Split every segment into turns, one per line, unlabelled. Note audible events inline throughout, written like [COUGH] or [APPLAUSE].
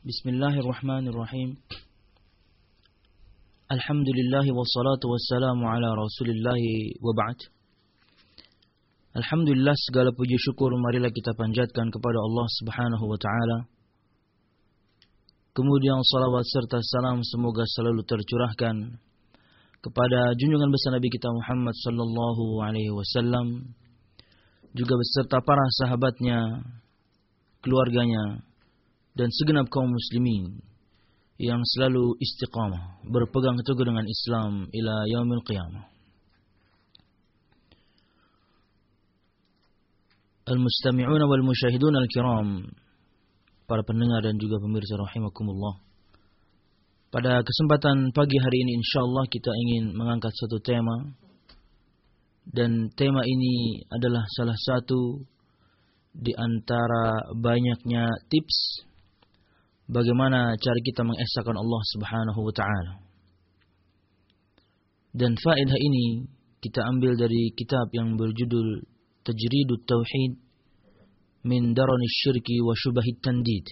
Bismillahirrahmanirrahim. Alhamdulillah wassalatu wassalamu ala wa ba'd. Alhamdulillah segala puji syukur marilah kita panjatkan kepada Allah Subhanahu wa taala. Kemudian salawat serta salam semoga selalu tercurahkan kepada junjungan besar Nabi kita Muhammad sallallahu alaihi wasallam juga beserta para sahabatnya, keluarganya dan segenap kaum muslimin yang selalu istiqamah berpegang teguh dengan Islam ila yaumil qiyamah. Al-mustami'una wal musyahidun al-kiram para pendengar dan juga pemirsa rahimakumullah. Pada kesempatan pagi hari ini insyaallah kita ingin mengangkat satu tema dan tema ini adalah salah satu di antara banyaknya tips bagaimana cara kita mengesahkan Allah Subhanahu wa taala. Dan faedah ini kita ambil dari kitab yang berjudul Tajridut Tauhid min Darani Syirki wa Syubahit Tandid.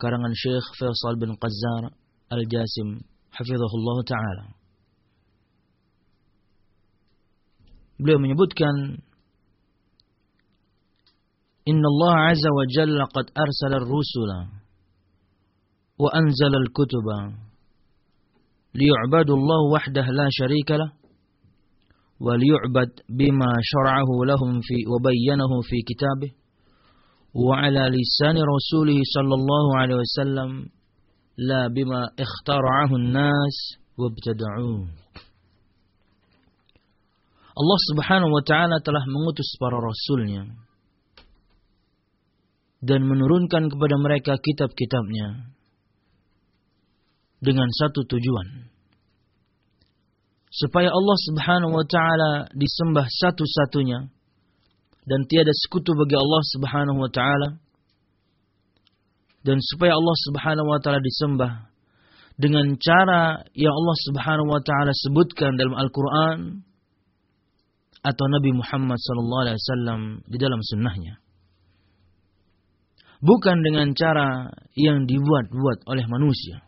Karangan Syekh Faisal bin Qazzar Al-Jasim hafizahullah taala. Beliau menyebutkan Inna Allah Azza wa Jalla qad arsala ar-rusula wa anzala al-kutuba liyu'badu Allah wahdah la sharika lah wa liyu'bad bima syara'ahu lahum fi wa bayyanahu fi kitabih wa ala lisan rasulih sallallahu alaihi wasallam la bima ikhtara'ahu an-nas wabtada'uh Allah Subhanahu wa taala telah mengutus para rasulnya dan menurunkan kepada mereka kitab-kitabnya dengan satu tujuan. Supaya Allah Subhanahu wa taala disembah satu-satunya dan tiada sekutu bagi Allah Subhanahu wa taala dan supaya Allah Subhanahu wa taala disembah dengan cara yang Allah Subhanahu wa taala sebutkan dalam Al-Qur'an atau Nabi Muhammad sallallahu alaihi wasallam di dalam sunnahnya bukan dengan cara yang dibuat-buat oleh manusia.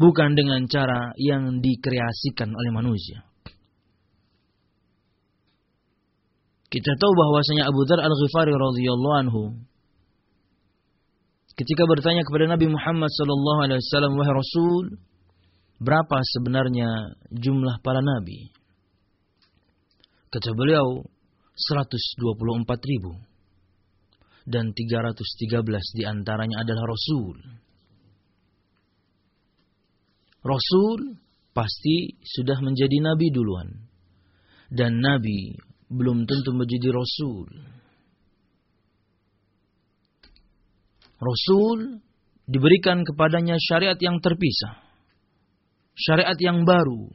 Bukan dengan cara yang dikreasikan oleh manusia. Kita tahu bahwasanya Abu Dhar Al-Ghifari radhiyallahu anhu ketika bertanya kepada Nabi Muhammad sallallahu alaihi wasallam wahai Rasul, berapa sebenarnya jumlah para nabi? Kata beliau 124 ribu dan 313 di antaranya adalah Rasul. Rasul pasti sudah menjadi Nabi duluan. Dan Nabi belum tentu menjadi Rasul. Rasul diberikan kepadanya syariat yang terpisah. Syariat yang baru.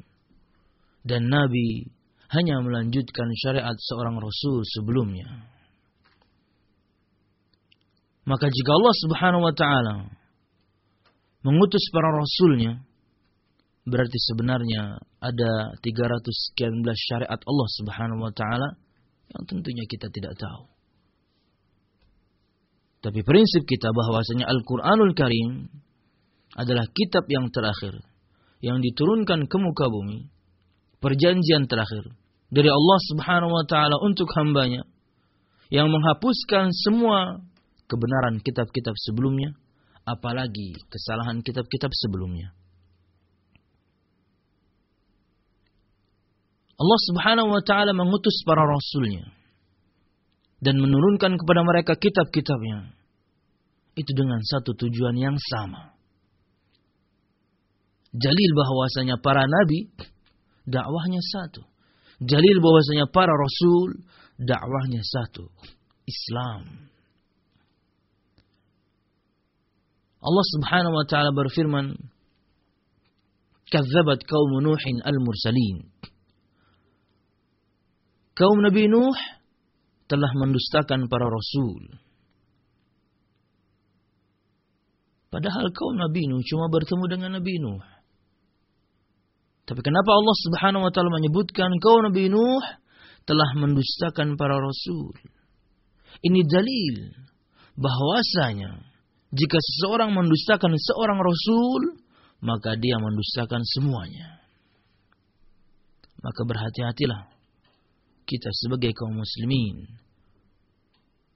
Dan Nabi hanya melanjutkan syariat seorang Rasul sebelumnya. Maka jika Allah Subhanahu wa taala mengutus para rasulnya berarti sebenarnya ada 300 sekian belas syariat Allah Subhanahu wa taala yang tentunya kita tidak tahu. Tapi prinsip kita bahwasanya Al-Qur'anul Karim adalah kitab yang terakhir yang diturunkan ke muka bumi, perjanjian terakhir dari Allah Subhanahu wa taala untuk hambanya yang menghapuskan semua kebenaran kitab-kitab sebelumnya, apalagi kesalahan kitab-kitab sebelumnya. Allah Subhanahu wa taala mengutus para rasulnya dan menurunkan kepada mereka kitab-kitabnya. Itu dengan satu tujuan yang sama. Jalil bahwasanya para nabi dakwahnya satu. Jalil bahwasanya para rasul dakwahnya satu. Islam. Allah Subhanahu wa taala berfirman, "Kazzabat kaum Nuhin al-mursalin." Kaum Nabi Nuh telah mendustakan para rasul. Padahal kaum Nabi Nuh cuma bertemu dengan Nabi Nuh. Tapi kenapa Allah Subhanahu wa taala menyebutkan kaum Nabi Nuh telah mendustakan para rasul? Ini dalil bahwasanya Jika seseorang mendustakan seorang rasul, maka dia mendustakan semuanya. Maka berhati-hatilah kita sebagai kaum muslimin,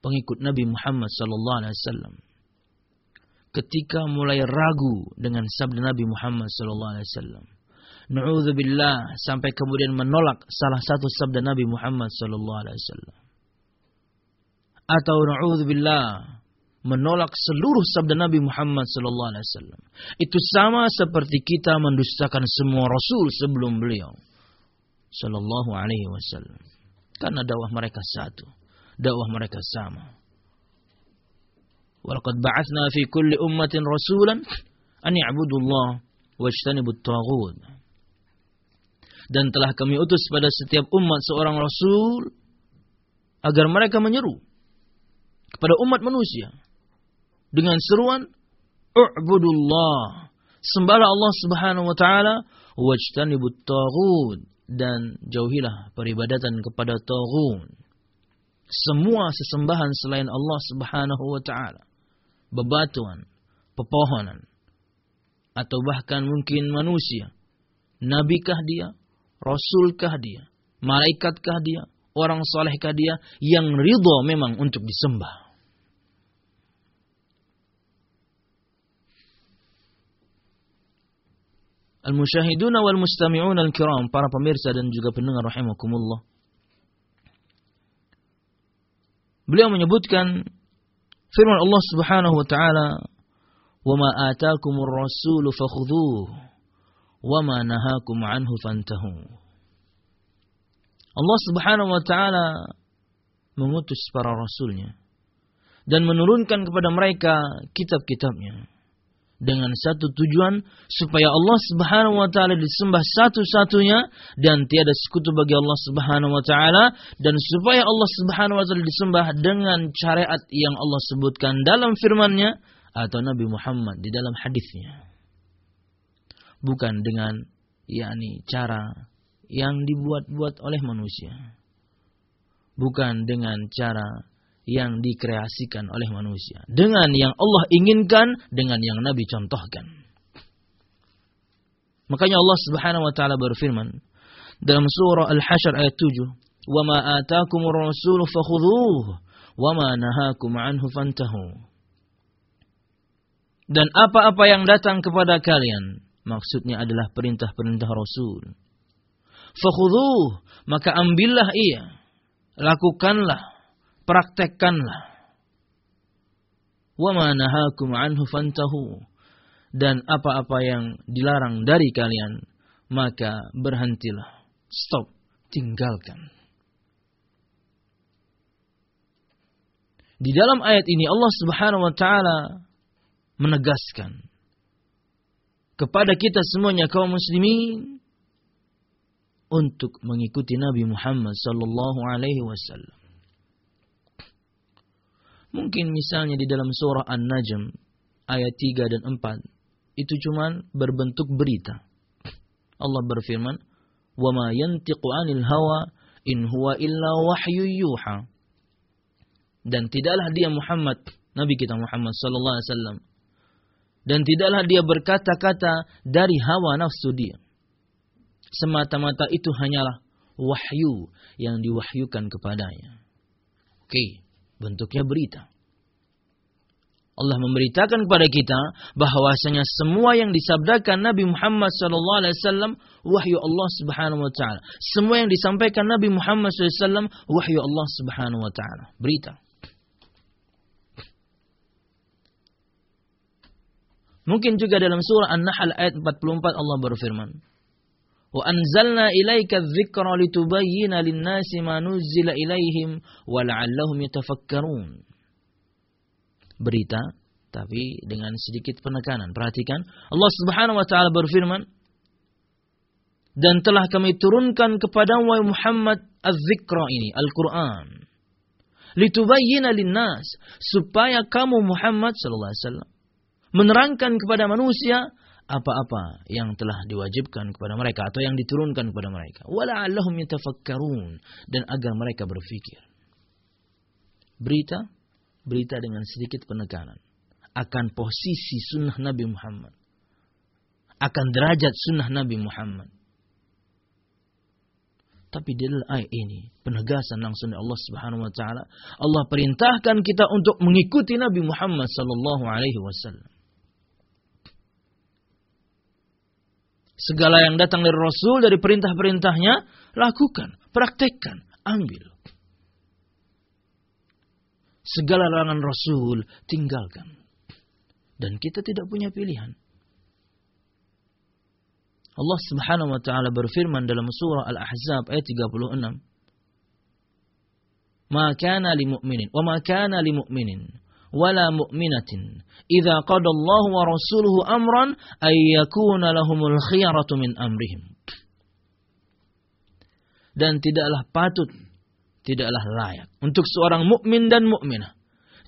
pengikut Nabi Muhammad sallallahu alaihi wasallam. Ketika mulai ragu dengan sabda Nabi Muhammad sallallahu alaihi wasallam, Na'udzubillah sampai kemudian menolak salah satu sabda Nabi Muhammad sallallahu alaihi wasallam. Atau menolak seluruh sabda Nabi Muhammad sallallahu alaihi wasallam. Itu sama seperti kita mendustakan semua rasul sebelum beliau sallallahu alaihi wasallam. Karena dakwah mereka satu, dakwah mereka sama. Walaqad ba'atsna fi kulli ummatin rasulan an ya'budu Allah wajtanibut taghut dan telah kami utus pada setiap umat seorang rasul agar mereka menyeru kepada umat manusia dengan seruan U'budullah sembahlah Allah Subhanahu wa taala wajtanibut taghut dan jauhilah peribadatan kepada taghut semua sesembahan selain Allah Subhanahu wa taala bebatuan pepohonan atau bahkan mungkin manusia nabikah dia Rasulkah dia? Malaikatkah dia? Orang solehkah dia? Yang ridho memang untuk disembah. Al-Mushahiduna wal mustami'una al-kiram, para pemirsa dan juga pendengar rahimakumullah. Beliau menyebutkan firman Allah Subhanahu wa taala, "Wa ma ataakumur rasulu fakhudhuhu wa ma nahakum anhu fantahu." Allah Subhanahu wa taala mengutus para rasulnya dan menurunkan kepada mereka kitab-kitabnya dengan satu tujuan supaya Allah Subhanahu wa taala disembah satu-satunya dan tiada sekutu bagi Allah Subhanahu wa taala dan supaya Allah Subhanahu wa taala disembah dengan syariat yang Allah sebutkan dalam firman-Nya atau Nabi Muhammad di dalam hadisnya bukan dengan yakni cara yang dibuat-buat oleh manusia. Bukan dengan cara yang dikreasikan oleh manusia. Dengan yang Allah inginkan, dengan yang Nabi contohkan. Makanya Allah Subhanahu wa taala berfirman dalam surah Al-Hasyr ayat 7, "Wa ma ataakumur rasulu fakhudhuhu wa ma nahakum anhu fantahu." Dan apa-apa yang datang kepada kalian, Maksudnya adalah perintah-perintah Rasul. Fakhudhuh, maka ambillah ia. Lakukanlah, praktekkanlah. Wa ma nahakum anhu fantahu. Dan apa-apa yang dilarang dari kalian, maka berhentilah. Stop, tinggalkan. Di dalam ayat ini Allah Subhanahu wa taala menegaskan kepada kita semuanya kaum muslimin untuk mengikuti Nabi Muhammad sallallahu alaihi wasallam. Mungkin misalnya di dalam surah An-Najm ayat 3 dan 4 itu cuman berbentuk berita. Allah berfirman, "Wa ma yantiqu 'anil hawa in huwa illa wahyu yuha." Dan tidaklah dia Muhammad, Nabi kita Muhammad sallallahu alaihi wasallam dan tidaklah dia berkata-kata dari hawa nafsu dia. Semata-mata itu hanyalah wahyu yang diwahyukan kepadanya. Oke, bentuknya berita. Allah memberitakan kepada kita bahwasanya semua yang disabdakan Nabi Muhammad SAW wahyu Allah Subhanahu wa taala. Semua yang disampaikan Nabi Muhammad SAW wahyu Allah Subhanahu wa taala. Berita. Mungkin juga dalam surah An-Nahl ayat 44 Allah berfirman. Wa anzalna ilaika dzikra litubayyana lin-nasi ma nuzila ilaihim. Berita tapi dengan sedikit penekanan. Perhatikan, Allah Subhanahu wa taala berfirman, dan telah kami turunkan kepada Muhammad az-zikra ini, Al-Qur'an. Litubayyana lin-nas, supaya kamu Muhammad sallallahu alaihi wasallam menerangkan kepada manusia apa-apa yang telah diwajibkan kepada mereka atau yang diturunkan kepada mereka. Wala'allahum yatafakkarun dan agar mereka berfikir. Berita, berita dengan sedikit penekanan. akan posisi sunnah Nabi Muhammad. Akan derajat sunnah Nabi Muhammad. Tapi di dalam ayat ini penegasan langsung dari Allah Subhanahu wa taala. Allah perintahkan kita untuk mengikuti Nabi Muhammad sallallahu alaihi wasallam. Segala yang datang dari Rasul dari perintah-perintahnya lakukan, praktekkan, ambil. Segala larangan Rasul tinggalkan. Dan kita tidak punya pilihan. Allah Subhanahu wa taala berfirman dalam surah Al-Ahzab ayat 36. "Ma kana lil mu'minin wa ma kana lil mu'minin wala mu'minatin idza qada Allah wa rasuluhu amran ay yakuna lahumul khiyaratu min amrihim." Dan tidaklah patut, tidaklah layak untuk seorang mukmin dan mukminah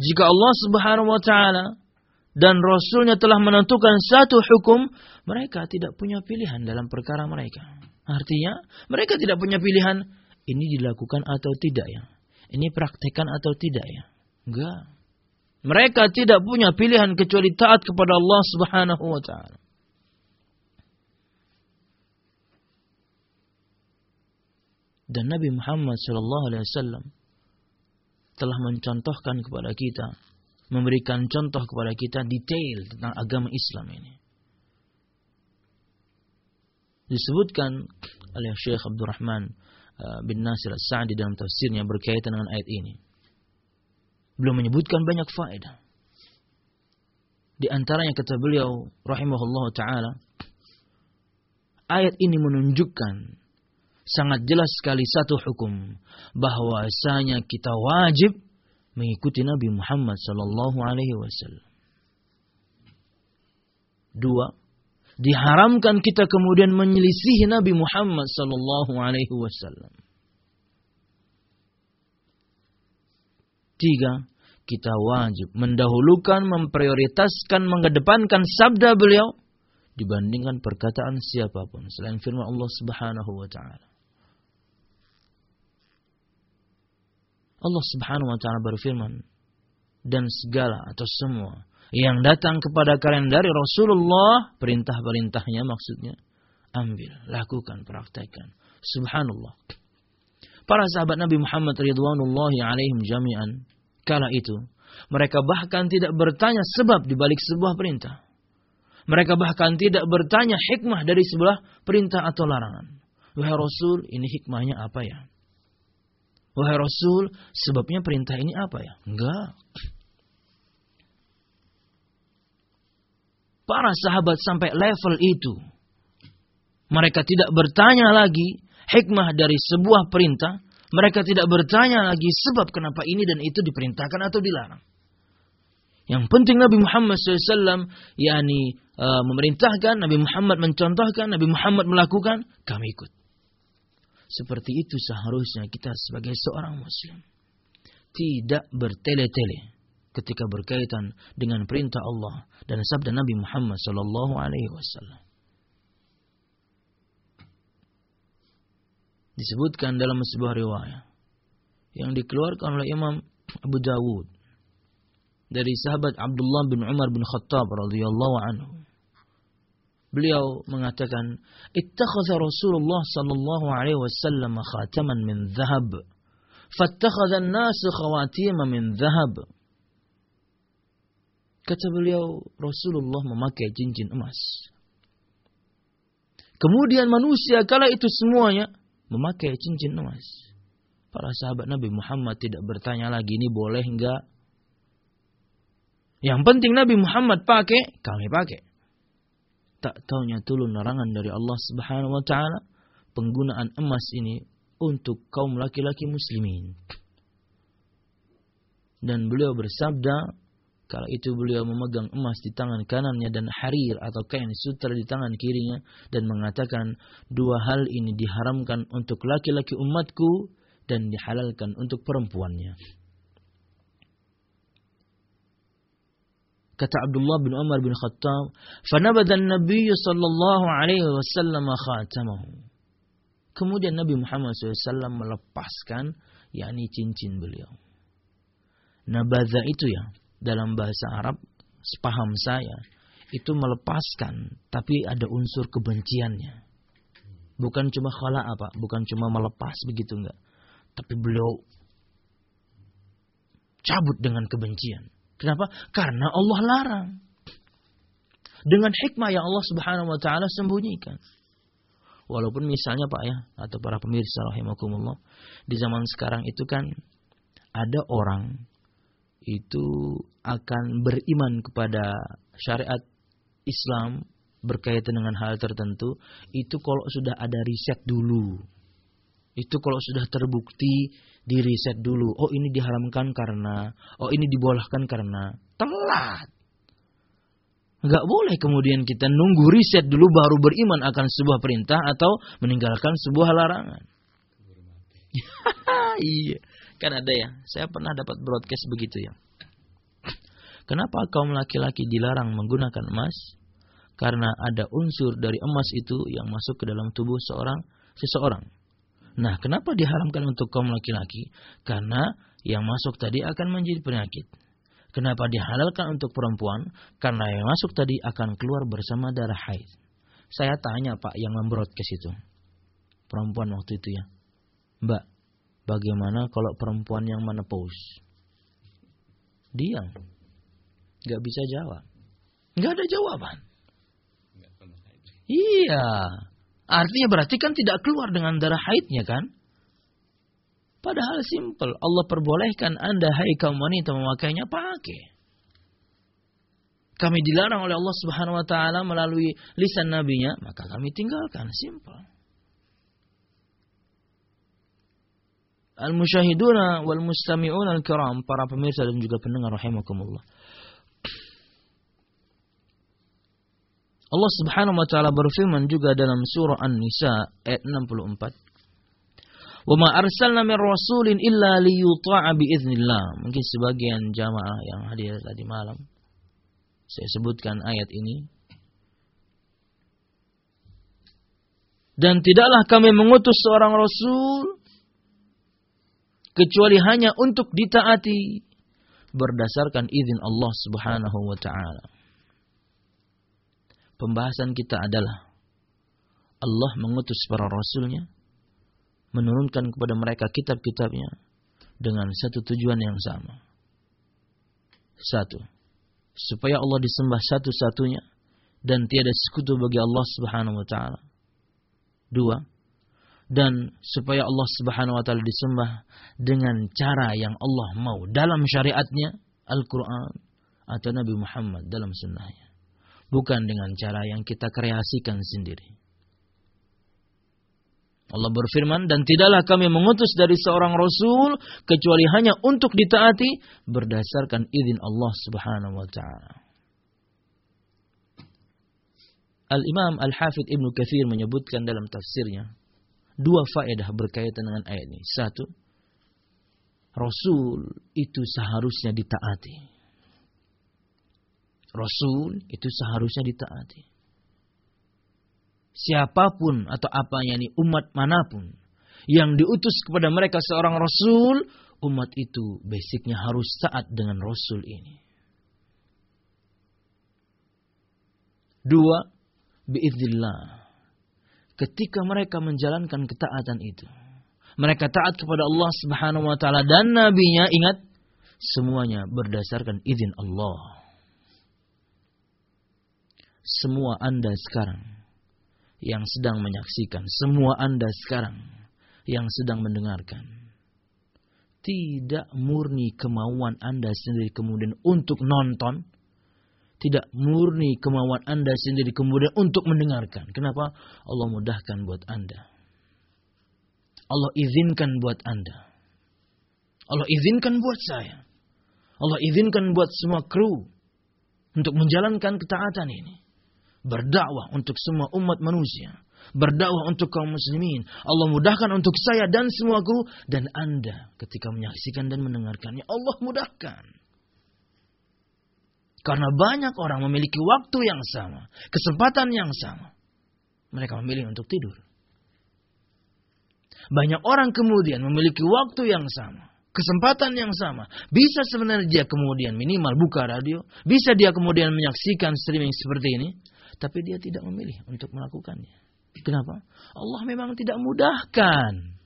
jika Allah Subhanahu wa taala dan Rasulnya telah menentukan satu hukum, mereka tidak punya pilihan dalam perkara mereka. Artinya, mereka tidak punya pilihan, ini dilakukan atau tidak ya. Ini praktekan atau tidak ya. Enggak. Mereka tidak punya pilihan kecuali taat kepada Allah Subhanahu wa taala. Dan Nabi Muhammad sallallahu alaihi wasallam telah mencontohkan kepada kita memberikan contoh kepada kita detail tentang agama Islam ini. Disebutkan oleh Syekh Abdurrahman uh, bin Nasir As-Sa'di dalam tafsirnya berkaitan dengan ayat ini. Belum menyebutkan banyak faedah. Di antaranya kata beliau rahimahullah taala ayat ini menunjukkan sangat jelas sekali satu hukum bahwasanya kita wajib mengikuti Nabi Muhammad sallallahu alaihi wasallam. Dua, diharamkan kita kemudian menyelisihi Nabi Muhammad sallallahu alaihi wasallam. Tiga, kita wajib mendahulukan, memprioritaskan, mengedepankan sabda beliau dibandingkan perkataan siapa pun selain firman Allah Subhanahu wa taala. Allah Subhanahu wa taala berfirman, dan segala atau semua yang datang kepada kalian dari Rasulullah, perintah-perintahnya maksudnya, ambil, lakukan, praktekkan. Subhanallah. Para sahabat Nabi Muhammad ridwanullahi alaihim jami'an, kala itu, mereka bahkan tidak bertanya sebab di balik sebuah perintah. Mereka bahkan tidak bertanya hikmah dari sebelah perintah atau larangan. Wahai Rasul, ini hikmahnya apa ya? Wahai Rasul, sebabnya perintah ini apa ya? Enggak. Para sahabat sampai level itu. Mereka tidak bertanya lagi hikmah dari sebuah perintah. Mereka tidak bertanya lagi sebab kenapa ini dan itu diperintahkan atau dilarang. Yang penting Nabi Muhammad SAW yakni uh, memerintahkan, Nabi Muhammad mencontohkan, Nabi Muhammad melakukan, kami ikut. Seperti itu seharusnya kita sebagai seorang muslim. Tidak bertele-tele ketika berkaitan dengan perintah Allah dan sabda Nabi Muhammad sallallahu alaihi wasallam. Disebutkan dalam sebuah riwayat yang dikeluarkan oleh Imam Abu Dawud dari sahabat Abdullah bin Umar bin Khattab radhiyallahu anhu Beliau mengatakan, "Ittakhadha Rasulullah sallallahu alaihi wasallam khataman min dhahab, fattakhadha an-nas khawatim min dhahab." Kata beliau, Rasulullah memakai cincin emas. Kemudian manusia kala itu semuanya memakai cincin emas. Para sahabat Nabi Muhammad tidak bertanya lagi ini boleh enggak. Yang penting Nabi Muhammad pakai, kami pakai tak taunya turun larangan dari Allah Subhanahu wa taala penggunaan emas ini untuk kaum laki-laki muslimin. Dan beliau bersabda, kala itu beliau memegang emas di tangan kanannya dan harir atau kain sutra di tangan kirinya dan mengatakan dua hal ini diharamkan untuk laki-laki umatku dan dihalalkan untuk perempuannya. Kata Abdullah bin Umar bin Khattab, "Fanabadha an-nabiy sallallahu alaihi wasallam khatamahu." Kemudian Nabi Muhammad SAW melepaskan yakni cincin beliau. Nabadha itu ya dalam bahasa Arab sepaham saya, itu melepaskan, tapi ada unsur kebenciannya. Bukan cuma khala apa, bukan cuma melepas begitu enggak. Tapi beliau cabut dengan kebencian. Kenapa? Karena Allah larang. Dengan hikmah yang Allah Subhanahu wa taala sembunyikan. Walaupun misalnya Pak ya atau para pemirsa rahimakumullah, di zaman sekarang itu kan ada orang itu akan beriman kepada syariat Islam berkaitan dengan hal tertentu itu kalau sudah ada riset dulu. Itu kalau sudah terbukti di riset dulu. Oh ini diharamkan karena, oh ini dibolehkan karena telat. Enggak boleh kemudian kita nunggu riset dulu baru beriman akan sebuah perintah atau meninggalkan sebuah larangan. [LAUGHS] iya, kan ada ya. Saya pernah dapat broadcast begitu ya. Kenapa kaum laki-laki dilarang menggunakan emas? Karena ada unsur dari emas itu yang masuk ke dalam tubuh seorang seseorang. Nah, kenapa diharamkan untuk kaum laki-laki? Karena yang masuk tadi akan menjadi penyakit. Kenapa dihalalkan untuk perempuan? Karena yang masuk tadi akan keluar bersama darah haid. Saya tanya Pak yang membroadcast itu. Perempuan waktu itu ya. Mbak, bagaimana kalau perempuan yang menepus? Diam. Gak bisa jawab. Gak ada jawaban. Iya. Artinya berarti kan tidak keluar dengan darah haidnya kan? Padahal simpel. Allah perbolehkan anda hai kaum wanita memakainya pakai. Kami dilarang oleh Allah Subhanahu wa taala melalui lisan nabinya, maka kami tinggalkan, simpel. Al-musyahiduna wal mustami'un al-kiram, para pemirsa dan juga pendengar rahimakumullah. Allah Subhanahu wa taala berfirman juga dalam surah An-Nisa ayat 64. Wa ma arsalna min rasulin illa liyuta'a biiznillah. Mungkin sebagian jamaah yang hadir tadi malam saya sebutkan ayat ini. Dan tidaklah kami mengutus seorang rasul kecuali hanya untuk ditaati berdasarkan izin Allah Subhanahu wa taala pembahasan kita adalah Allah mengutus para rasulnya, menurunkan kepada mereka kitab-kitabnya dengan satu tujuan yang sama. Satu, supaya Allah disembah satu-satunya dan tiada sekutu bagi Allah Subhanahu wa taala. Dua, dan supaya Allah Subhanahu wa taala disembah dengan cara yang Allah mau dalam syariatnya Al-Qur'an atau Nabi Muhammad dalam sunnahnya bukan dengan cara yang kita kreasikan sendiri. Allah berfirman, dan tidaklah kami mengutus dari seorang Rasul, kecuali hanya untuk ditaati, berdasarkan izin Allah subhanahu wa ta'ala. Al-Imam Al-Hafidh Ibn Kathir menyebutkan dalam tafsirnya, dua faedah berkaitan dengan ayat ini. Satu, Rasul itu seharusnya ditaati. Rasul itu seharusnya ditaati. Siapa pun atau apa yang ini umat mana pun yang diutus kepada mereka seorang rasul, umat itu basicnya harus taat dengan rasul ini. Dua, biidzillah. Ketika mereka menjalankan ketaatan itu, mereka taat kepada Allah Subhanahu wa taala dan nabinya, ingat semuanya berdasarkan izin Allah. Semua Anda sekarang yang sedang menyaksikan, semua Anda sekarang yang sedang mendengarkan, tidak murni kemauan Anda sendiri kemudian untuk nonton, tidak murni kemauan Anda sendiri kemudian untuk mendengarkan. Kenapa? Allah mudahkan buat Anda. Allah izinkan buat Anda. Allah izinkan buat saya. Allah izinkan buat semua kru untuk menjalankan ketaatan ini berdakwah untuk semua umat manusia, berdakwah untuk kaum muslimin. Allah mudahkan untuk saya dan semua guru dan Anda ketika menyaksikan dan mendengarkannya. Allah mudahkan. Karena banyak orang memiliki waktu yang sama, kesempatan yang sama. Mereka memilih untuk tidur. Banyak orang kemudian memiliki waktu yang sama, Kesempatan yang sama. Bisa sebenarnya dia kemudian minimal buka radio. Bisa dia kemudian menyaksikan streaming seperti ini. Tapi dia tidak memilih untuk melakukannya. Kenapa? Allah memang tidak mudahkan.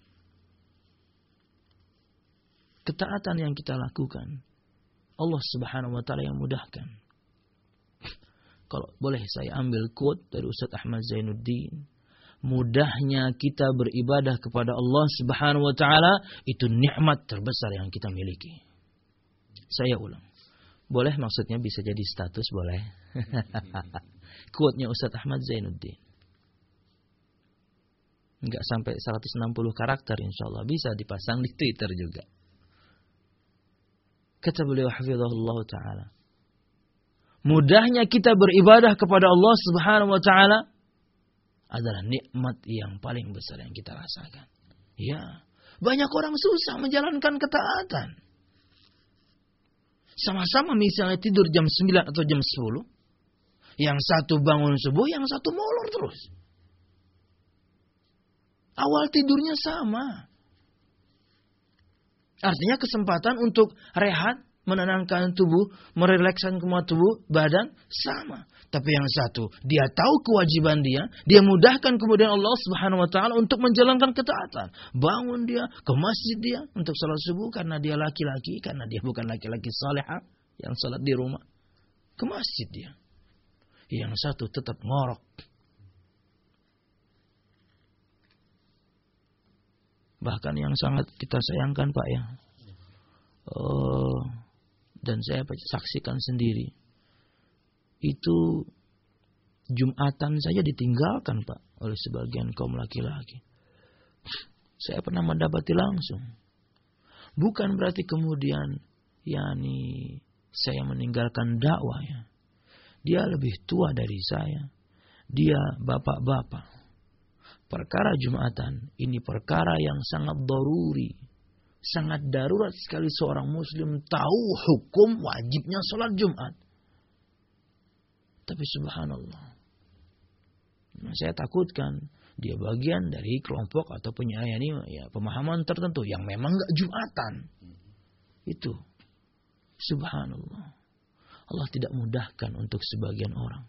Ketaatan yang kita lakukan. Allah subhanahu wa ta'ala yang mudahkan. [LAUGHS] Kalau boleh saya ambil quote dari Ustaz Ahmad Zainuddin mudahnya kita beribadah kepada Allah Subhanahu wa taala itu nikmat terbesar yang kita miliki. Saya ulang. Boleh maksudnya bisa jadi status boleh. [LAUGHS] Quote-nya Ustaz Ahmad Zainuddin. Enggak sampai 160 karakter insya Allah bisa dipasang di Twitter juga. Kata beliau hafizahullah taala. Mudahnya kita beribadah kepada Allah Subhanahu wa taala adalah nikmat yang paling besar yang kita rasakan. Ya, banyak orang susah menjalankan ketaatan. Sama-sama misalnya tidur jam 9 atau jam 10. Yang satu bangun subuh, yang satu molor terus. Awal tidurnya sama. Artinya kesempatan untuk rehat, menenangkan tubuh, merelakskan kemampuan tubuh, badan, sama. Tapi yang satu, dia tahu kewajiban dia, dia mudahkan kemudian Allah Subhanahu wa taala untuk menjalankan ketaatan. Bangun dia ke masjid dia untuk salat subuh karena dia laki-laki, karena dia bukan laki-laki salehah yang salat di rumah. Ke masjid dia. Yang satu tetap ngorok. Bahkan yang sangat kita sayangkan Pak ya. Uh, dan saya saksikan sendiri itu Jumatan saja ditinggalkan Pak oleh sebagian kaum laki-laki. Saya pernah mendapati langsung. Bukan berarti kemudian yakni saya meninggalkan dakwah ya. Dia lebih tua dari saya. Dia bapak-bapak. Perkara Jumatan ini perkara yang sangat doruri. Sangat darurat sekali seorang muslim tahu hukum wajibnya sholat Jumat. Tapi subhanallah. Nah, saya takutkan dia bagian dari kelompok atau penyayani ya pemahaman tertentu yang memang nggak jumatan. Itu. Subhanallah. Allah tidak mudahkan untuk sebagian orang.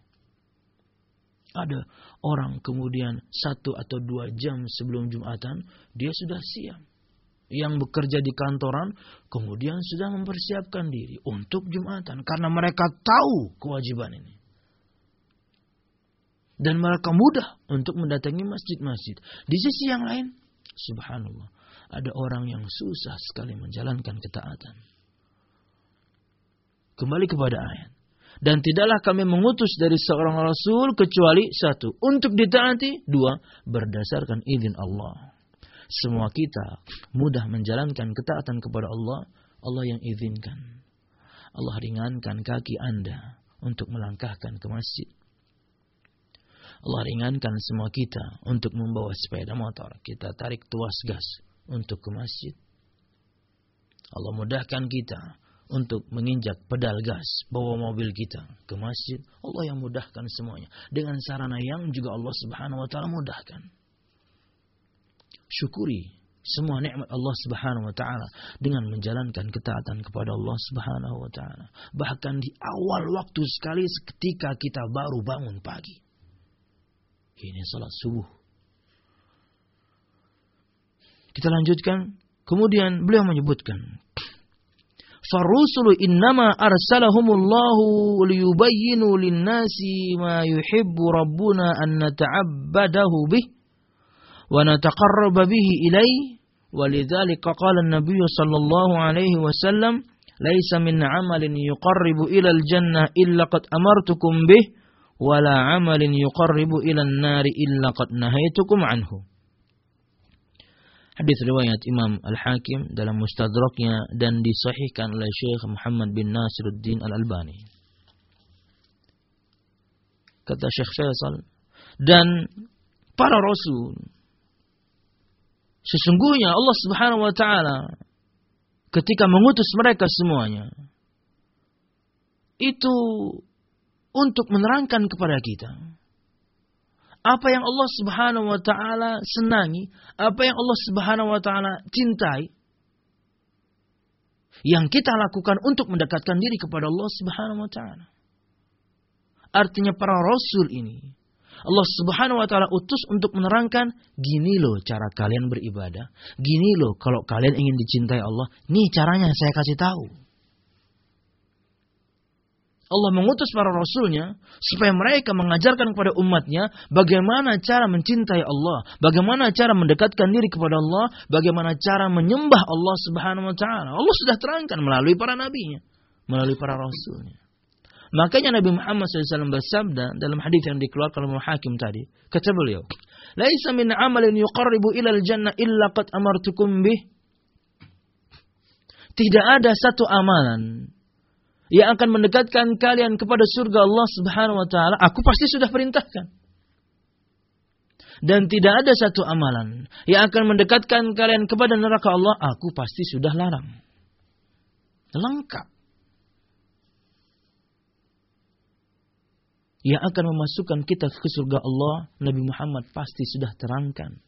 Ada orang kemudian satu atau dua jam sebelum Jumatan, dia sudah siap. Yang bekerja di kantoran, kemudian sudah mempersiapkan diri untuk Jumatan. Karena mereka tahu kewajiban ini dan mereka mudah untuk mendatangi masjid-masjid. Di sisi yang lain, subhanallah, ada orang yang susah sekali menjalankan ketaatan. Kembali kepada ayat. Dan tidaklah kami mengutus dari seorang rasul kecuali satu, untuk ditaati, dua, berdasarkan izin Allah. Semua kita mudah menjalankan ketaatan kepada Allah, Allah yang izinkan. Allah ringankan kaki Anda untuk melangkahkan ke masjid Allah ringankan semua kita untuk membawa sepeda motor. Kita tarik tuas gas untuk ke masjid. Allah mudahkan kita untuk menginjak pedal gas, bawa mobil kita ke masjid. Allah yang mudahkan semuanya. Dengan sarana yang juga Allah subhanahu wa ta'ala mudahkan. Syukuri semua nikmat Allah Subhanahu wa taala dengan menjalankan ketaatan kepada Allah Subhanahu wa taala. Bahkan di awal waktu sekali ketika kita baru bangun pagi. Ini salat subuh. Kita lanjutkan. Kemudian beliau menyebutkan. فالرسل إنما أرسلهم الله ليبينوا للناس ما يحب ربنا أن نتعبده به ونتقرب به إليه. ولذلك قال النبي صلى الله عليه وسلم ليس من عمل يقرب إلى الجنة إلا قد أمرتكم به ولا عمل يقرب إلى النار إلا قد نهيتكم عنه. Hadis riwayat Imam Al-Hakim dalam Mustadraknya dan disahihkan oleh Syekh Muhammad bin Nasiruddin Al-Albani. Kata Syekh Faisal dan para rasul sesungguhnya Allah Subhanahu wa taala ketika mengutus mereka semuanya itu untuk menerangkan kepada kita apa yang Allah Subhanahu wa taala senangi, apa yang Allah Subhanahu wa taala cintai. yang kita lakukan untuk mendekatkan diri kepada Allah Subhanahu wa taala. Artinya para rasul ini Allah Subhanahu wa taala utus untuk menerangkan gini loh cara kalian beribadah. Gini loh kalau kalian ingin dicintai Allah, nih caranya saya kasih tahu. Allah mengutus para rasulnya supaya mereka mengajarkan kepada umatnya bagaimana cara mencintai Allah, bagaimana cara mendekatkan diri kepada Allah, bagaimana cara menyembah Allah Subhanahu wa taala. Allah sudah terangkan melalui para nabinya, melalui para rasulnya. Makanya Nabi Muhammad SAW bersabda dalam hadis yang dikeluarkan oleh Hakim tadi, kata beliau, "Laisa min amalin yuqarribu ila al-jannah illa qad amartukum bih." Tidak ada satu amalan yang akan mendekatkan kalian kepada surga Allah Subhanahu wa taala, aku pasti sudah perintahkan. Dan tidak ada satu amalan yang akan mendekatkan kalian kepada neraka Allah, aku pasti sudah larang. Lengkap. Yang akan memasukkan kita ke surga Allah, Nabi Muhammad pasti sudah terangkan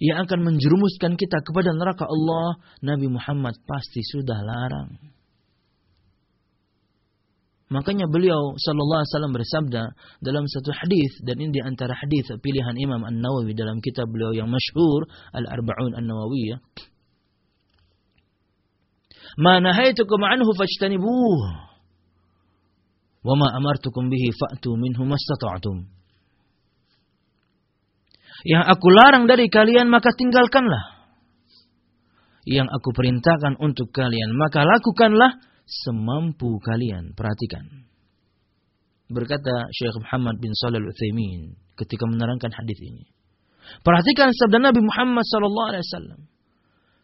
yang akan menjerumuskan kita kepada neraka Allah, Nabi Muhammad pasti sudah larang. Makanya beliau sallallahu alaihi wasallam bersabda dalam satu hadis dan ini di antara hadis pilihan Imam An-Nawawi dalam kitab beliau yang masyhur Al-Arba'un An-Nawawiyah. Ma nahaitukum anhu fajtanibuh wa ma amartukum bihi fa'tu minhu mastata'tum. Yang aku larang dari kalian maka tinggalkanlah. Yang aku perintahkan untuk kalian maka lakukanlah semampu kalian. Perhatikan. Berkata Syekh Muhammad bin Shalih Al-Utsaimin ketika menerangkan hadis ini. Perhatikan sabda Nabi Muhammad sallallahu alaihi wasallam.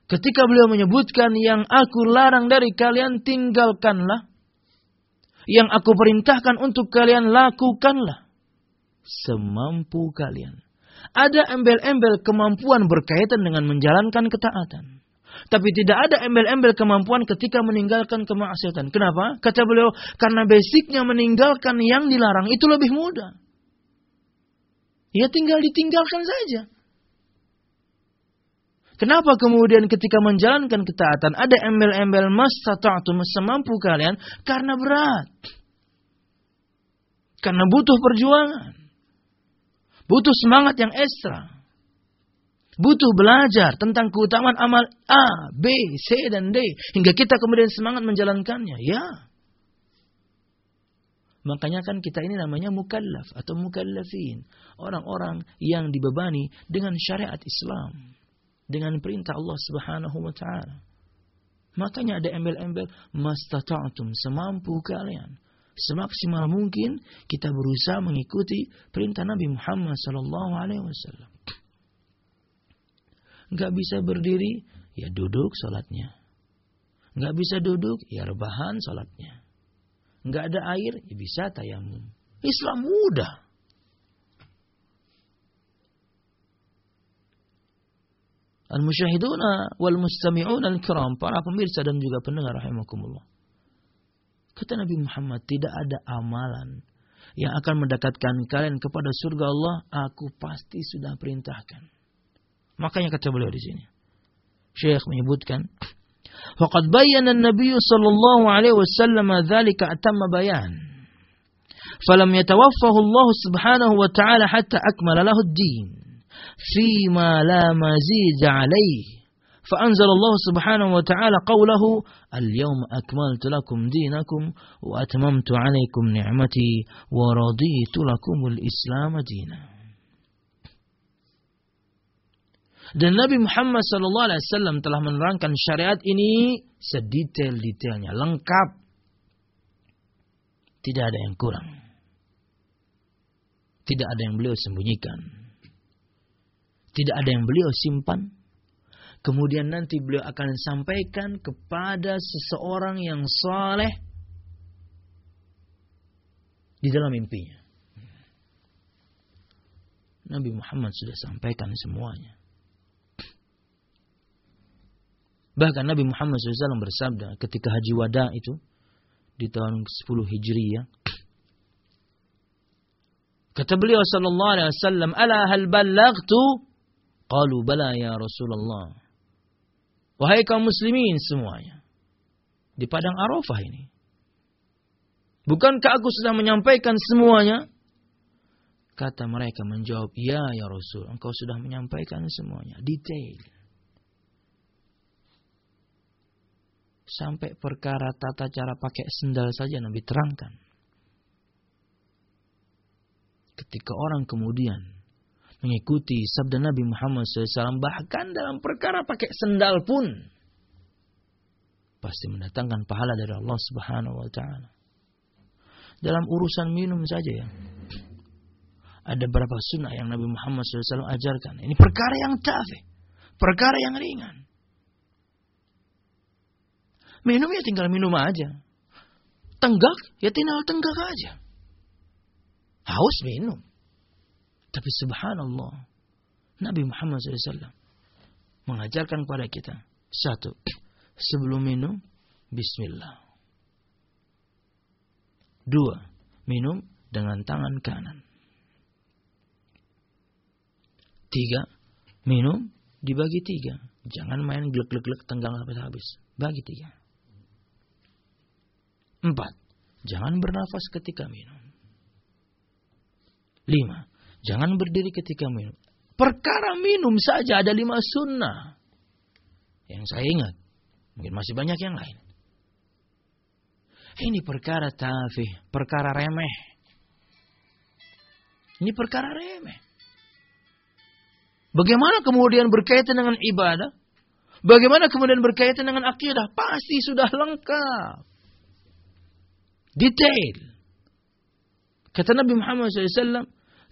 Ketika beliau menyebutkan yang aku larang dari kalian tinggalkanlah. Yang aku perintahkan untuk kalian lakukanlah. Semampu kalian. Ada embel-embel kemampuan berkaitan dengan menjalankan ketaatan. Tapi tidak ada embel-embel kemampuan ketika meninggalkan kemaksiatan. Kenapa? Kata beliau, karena basicnya meninggalkan yang dilarang itu lebih mudah. Ya tinggal ditinggalkan saja. Kenapa kemudian ketika menjalankan ketaatan ada embel-embel mastata'tum semampu kalian? Karena berat. Karena butuh perjuangan. Butuh semangat yang ekstra. Butuh belajar tentang keutamaan amal A, B, C, dan D. Hingga kita kemudian semangat menjalankannya. Ya. Makanya kan kita ini namanya mukallaf atau mukallafin. Orang-orang yang dibebani dengan syariat Islam. Dengan perintah Allah subhanahu wa ta'ala. Makanya ada embel-embel. Mastata'atum semampu kalian semaksimal mungkin kita berusaha mengikuti perintah Nabi Muhammad sallallahu alaihi wasallam. Enggak bisa berdiri, ya duduk salatnya. Enggak bisa duduk, ya rebahan salatnya. Enggak ada air, ya bisa tayamum. Islam mudah. Al-musyahiduna wal mustami'un al-kiram, para pemirsa dan juga pendengar rahimakumullah. Kata Nabi Muhammad, tidak ada amalan yang akan mendekatkan kalian kepada surga Allah, aku pasti sudah perintahkan. Makanya kata beliau di sini. Syekh menyebutkan, "Faqad bayyana an-nabiy sallallahu alaihi wasallam dzalika atamma bayan." فلم يتوفه الله سبحانه وتعالى حتى أكمل له الدين فيما لا مزيد عليه فأنزل الله سبحانه وتعالى قوله اليوم أكملت لكم دينكم وأتممت عليكم نعمتي ورضيت لكم الإسلام دينا Dan Nabi Muhammad Sallallahu Alaihi Wasallam telah menerangkan syariat ini sedetail-detailnya, lengkap. Tidak ada yang kurang. Tidak ada yang beliau sembunyikan. Tidak ada yang beliau simpan Kemudian nanti beliau akan sampaikan kepada seseorang yang saleh di dalam mimpinya. Nabi Muhammad sudah sampaikan semuanya. Bahkan Nabi Muhammad SAW bersabda ketika haji wada itu di tahun 10 Hijriyah. Kata beliau sallallahu alaihi wasallam, "Ala hal ballaghtu?" Qalu bala ya Rasulullah. Wahai kaum muslimin semuanya. Di padang Arafah ini. Bukankah aku sudah menyampaikan semuanya? Kata mereka menjawab, ya ya Rasul, engkau sudah menyampaikan semuanya. Detail. Sampai perkara tata cara pakai sendal saja Nabi terangkan. Ketika orang kemudian mengikuti sabda Nabi Muhammad SAW, bahkan dalam perkara pakai sendal pun, pasti mendatangkan pahala dari Allah Subhanahu wa Ta'ala. Dalam urusan minum saja ya, ada beberapa sunnah yang Nabi Muhammad SAW ajarkan. Ini perkara yang tafe, perkara yang ringan. Minum ya tinggal minum aja. Tenggak ya tinggal tenggak aja. Haus minum. Tapi subhanallah. Nabi Muhammad SAW mengajarkan kepada kita. Satu. Sebelum minum. Bismillah. Dua. Minum dengan tangan kanan. Tiga. Minum dibagi tiga. Jangan main glek-glek-glek tenggang habis-habis. Bagi tiga. Empat, jangan bernafas ketika minum. Lima, jangan berdiri ketika minum. Perkara minum saja ada lima sunnah. Yang saya ingat. Mungkin masih banyak yang lain. Ini perkara tafih, perkara remeh. Ini perkara remeh. Bagaimana kemudian berkaitan dengan ibadah? Bagaimana kemudian berkaitan dengan akidah? Pasti sudah lengkap detail. Kata Nabi Muhammad SAW,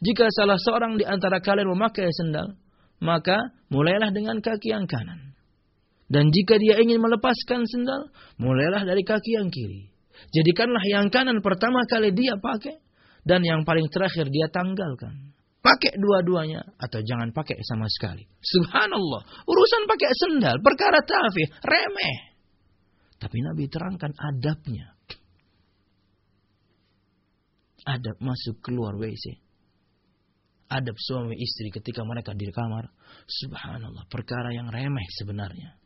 jika salah seorang di antara kalian memakai sendal, maka mulailah dengan kaki yang kanan. Dan jika dia ingin melepaskan sendal, mulailah dari kaki yang kiri. Jadikanlah yang kanan pertama kali dia pakai, dan yang paling terakhir dia tanggalkan. Pakai dua-duanya atau jangan pakai sama sekali. Subhanallah, urusan pakai sendal perkara tafih, remeh. Tapi Nabi terangkan adabnya adab masuk keluar WC. Adab suami istri ketika mereka di kamar. Subhanallah, perkara yang remeh sebenarnya.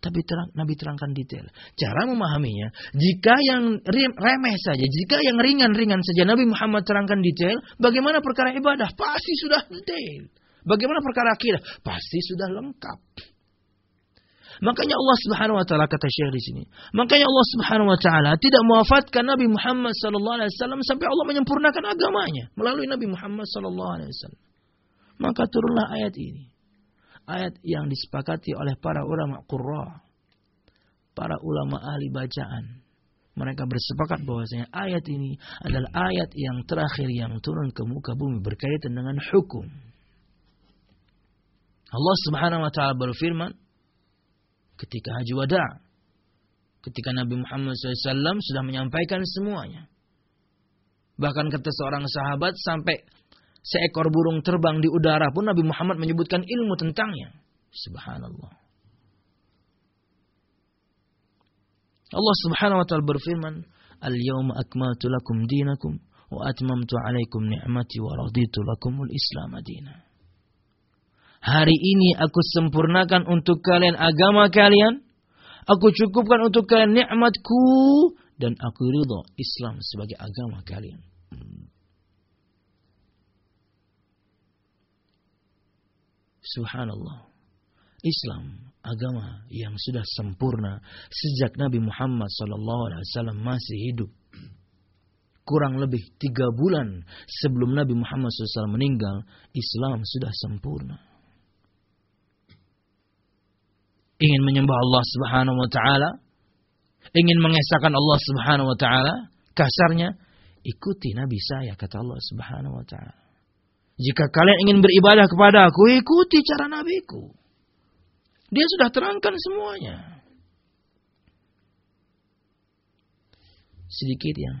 Tapi terang, Nabi terangkan detail. Cara memahaminya, jika yang remeh saja, jika yang ringan-ringan saja, Nabi Muhammad terangkan detail, bagaimana perkara ibadah? Pasti sudah detail. Bagaimana perkara akidah? Pasti sudah lengkap. Makanya Allah Subhanahu wa taala kata Syekh di sini. Makanya Allah Subhanahu wa taala tidak mewafatkan Nabi Muhammad sallallahu alaihi wasallam sampai Allah menyempurnakan agamanya melalui Nabi Muhammad sallallahu alaihi wasallam. Maka turunlah ayat ini. Ayat yang disepakati oleh para ulama qurra. Para ulama ahli bacaan. Mereka bersepakat bahwasanya ayat ini adalah ayat yang terakhir yang turun ke muka bumi berkaitan dengan hukum. Allah Subhanahu wa taala berfirman, ketika haji wada. Ketika Nabi Muhammad SAW sudah menyampaikan semuanya. Bahkan kata seorang sahabat sampai seekor burung terbang di udara pun Nabi Muhammad menyebutkan ilmu tentangnya. Subhanallah. Allah Subhanahu wa taala berfirman, "Al-yawma akmaltu lakum dinakum wa atmamtu 'alaikum ni'mati wa raditu lakumul Islam madina." Hari ini aku sempurnakan untuk kalian agama kalian. Aku cukupkan untuk kalian nikmatku. Dan aku ridho Islam sebagai agama kalian. Subhanallah. Islam agama yang sudah sempurna sejak Nabi Muhammad SAW masih hidup. Kurang lebih tiga bulan sebelum Nabi Muhammad SAW meninggal, Islam sudah sempurna ingin menyembah Allah Subhanahu wa taala, ingin mengesahkan Allah Subhanahu wa taala, kasarnya ikuti nabi saya kata Allah Subhanahu wa taala. Jika kalian ingin beribadah kepada aku, ikuti cara nabiku. Dia sudah terangkan semuanya. Sedikit yang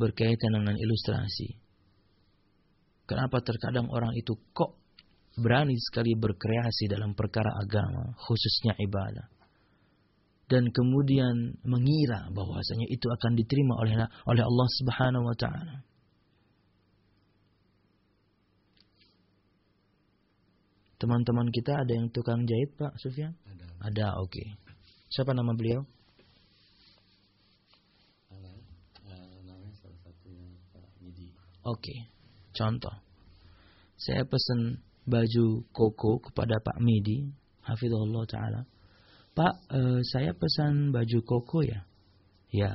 berkaitan dengan ilustrasi. Kenapa terkadang orang itu kok berani sekali berkreasi dalam perkara agama, khususnya ibadah. Dan kemudian mengira bahwasanya itu akan diterima oleh oleh Allah Subhanahu wa taala. Teman-teman kita ada yang tukang jahit Pak Sufyan?
Ada.
Ada, oke. Okay. Siapa nama beliau?
Eh.
Oke. Okay. Contoh. Saya pesan baju koko kepada Pak Midi, hafizahullah taala. Pak, eh, saya pesan baju koko ya. Ya.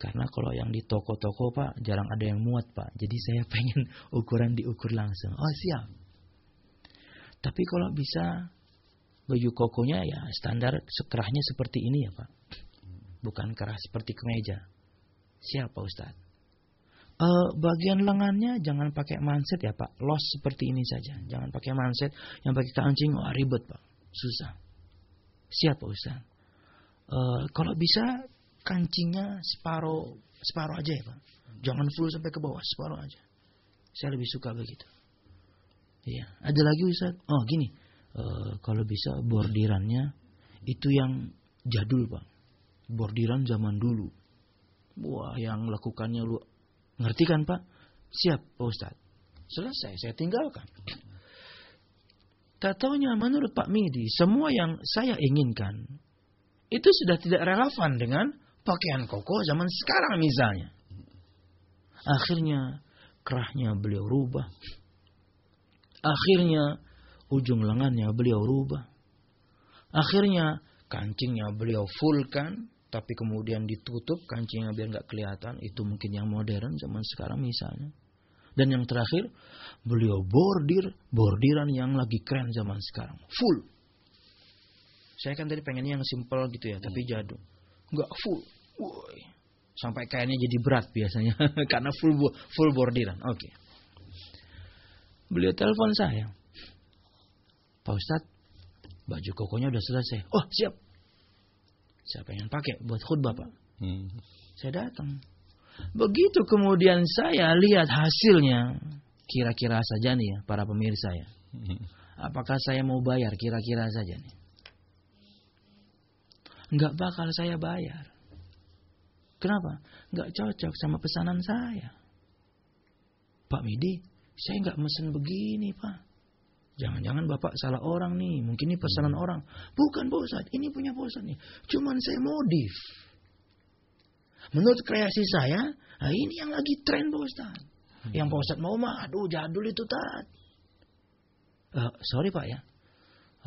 Karena kalau yang di toko-toko Pak jarang ada yang muat Pak. Jadi saya [LAUGHS] pengen ukuran diukur langsung. Oh siap. Tapi kalau bisa baju kokonya ya standar sekerahnya seperti ini ya Pak. Bukan kerah seperti kemeja. Siapa Ustaz? Uh, bagian lengannya jangan pakai manset ya Pak. Los seperti ini saja. Jangan pakai manset. Yang pakai kancing, wah ribet Pak. Susah. Siapa Ustaz? Uh, kalau bisa kancingnya separuh separuh aja ya Pak. Jangan full sampai ke bawah, separuh aja. Saya lebih suka begitu. Iya. Ada lagi Ustaz? Oh gini. Uh, kalau bisa bordirannya itu yang jadul Pak. Bordiran zaman dulu. Wah, yang lakukannya lu ngerti kan Pak? Siap Pak Ustaz. Selesai, saya tinggalkan. Tak taunya menurut Pak Midi, semua yang saya inginkan itu sudah tidak relevan dengan pakaian koko zaman sekarang misalnya. Akhirnya kerahnya beliau rubah. Akhirnya ujung lengannya beliau rubah. Akhirnya kancingnya beliau fullkan, tapi kemudian ditutup kancingnya biar nggak kelihatan. Itu mungkin yang modern zaman sekarang misalnya. Dan yang terakhir, beliau bordir, bordiran yang lagi keren zaman sekarang. Full. Saya kan tadi pengennya yang simple gitu ya, tapi jadul. Nggak full. Woy. Sampai kayaknya jadi berat biasanya. [LAUGHS] Karena full full bordiran. Oke. Okay. Beliau telepon saya. Pak Ustadz, baju kokonya udah selesai. Oh siap. Saya pengen pakai buat khutbah Pak. Hmm. Saya datang. Begitu kemudian saya lihat hasilnya, kira-kira saja nih ya para pemirsa ya. Apakah saya mau bayar kira-kira saja nih? Enggak bakal saya bayar. Kenapa? Enggak cocok sama pesanan saya. Pak Midi, saya enggak mesen begini Pak. Jangan-jangan Bapak salah orang nih. Mungkin ini pesanan hmm. orang. Bukan Pak Ustadz, ini punya Pak Ustadz nih. Cuman saya modif. Menurut kreasi saya, nah ini yang lagi tren Pak Ustaz. Hmm. Yang Pak Ustaz mau mah, aduh jadul itu tat. Uh, sorry Pak ya,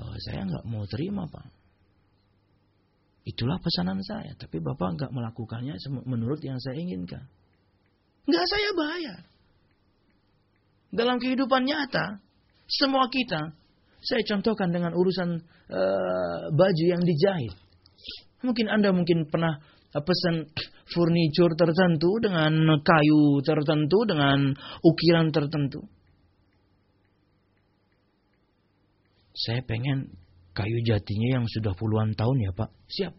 uh, saya nggak mau terima Pak. Itulah pesanan saya, tapi Bapak nggak melakukannya menurut yang saya inginkan. Nggak saya bayar. Dalam kehidupan nyata, semua kita, saya contohkan dengan urusan uh, baju yang dijahit. Mungkin Anda mungkin pernah pesan furniture tertentu dengan kayu tertentu dengan ukiran tertentu. Saya pengen kayu jatinya yang sudah puluhan tahun ya Pak. Siap.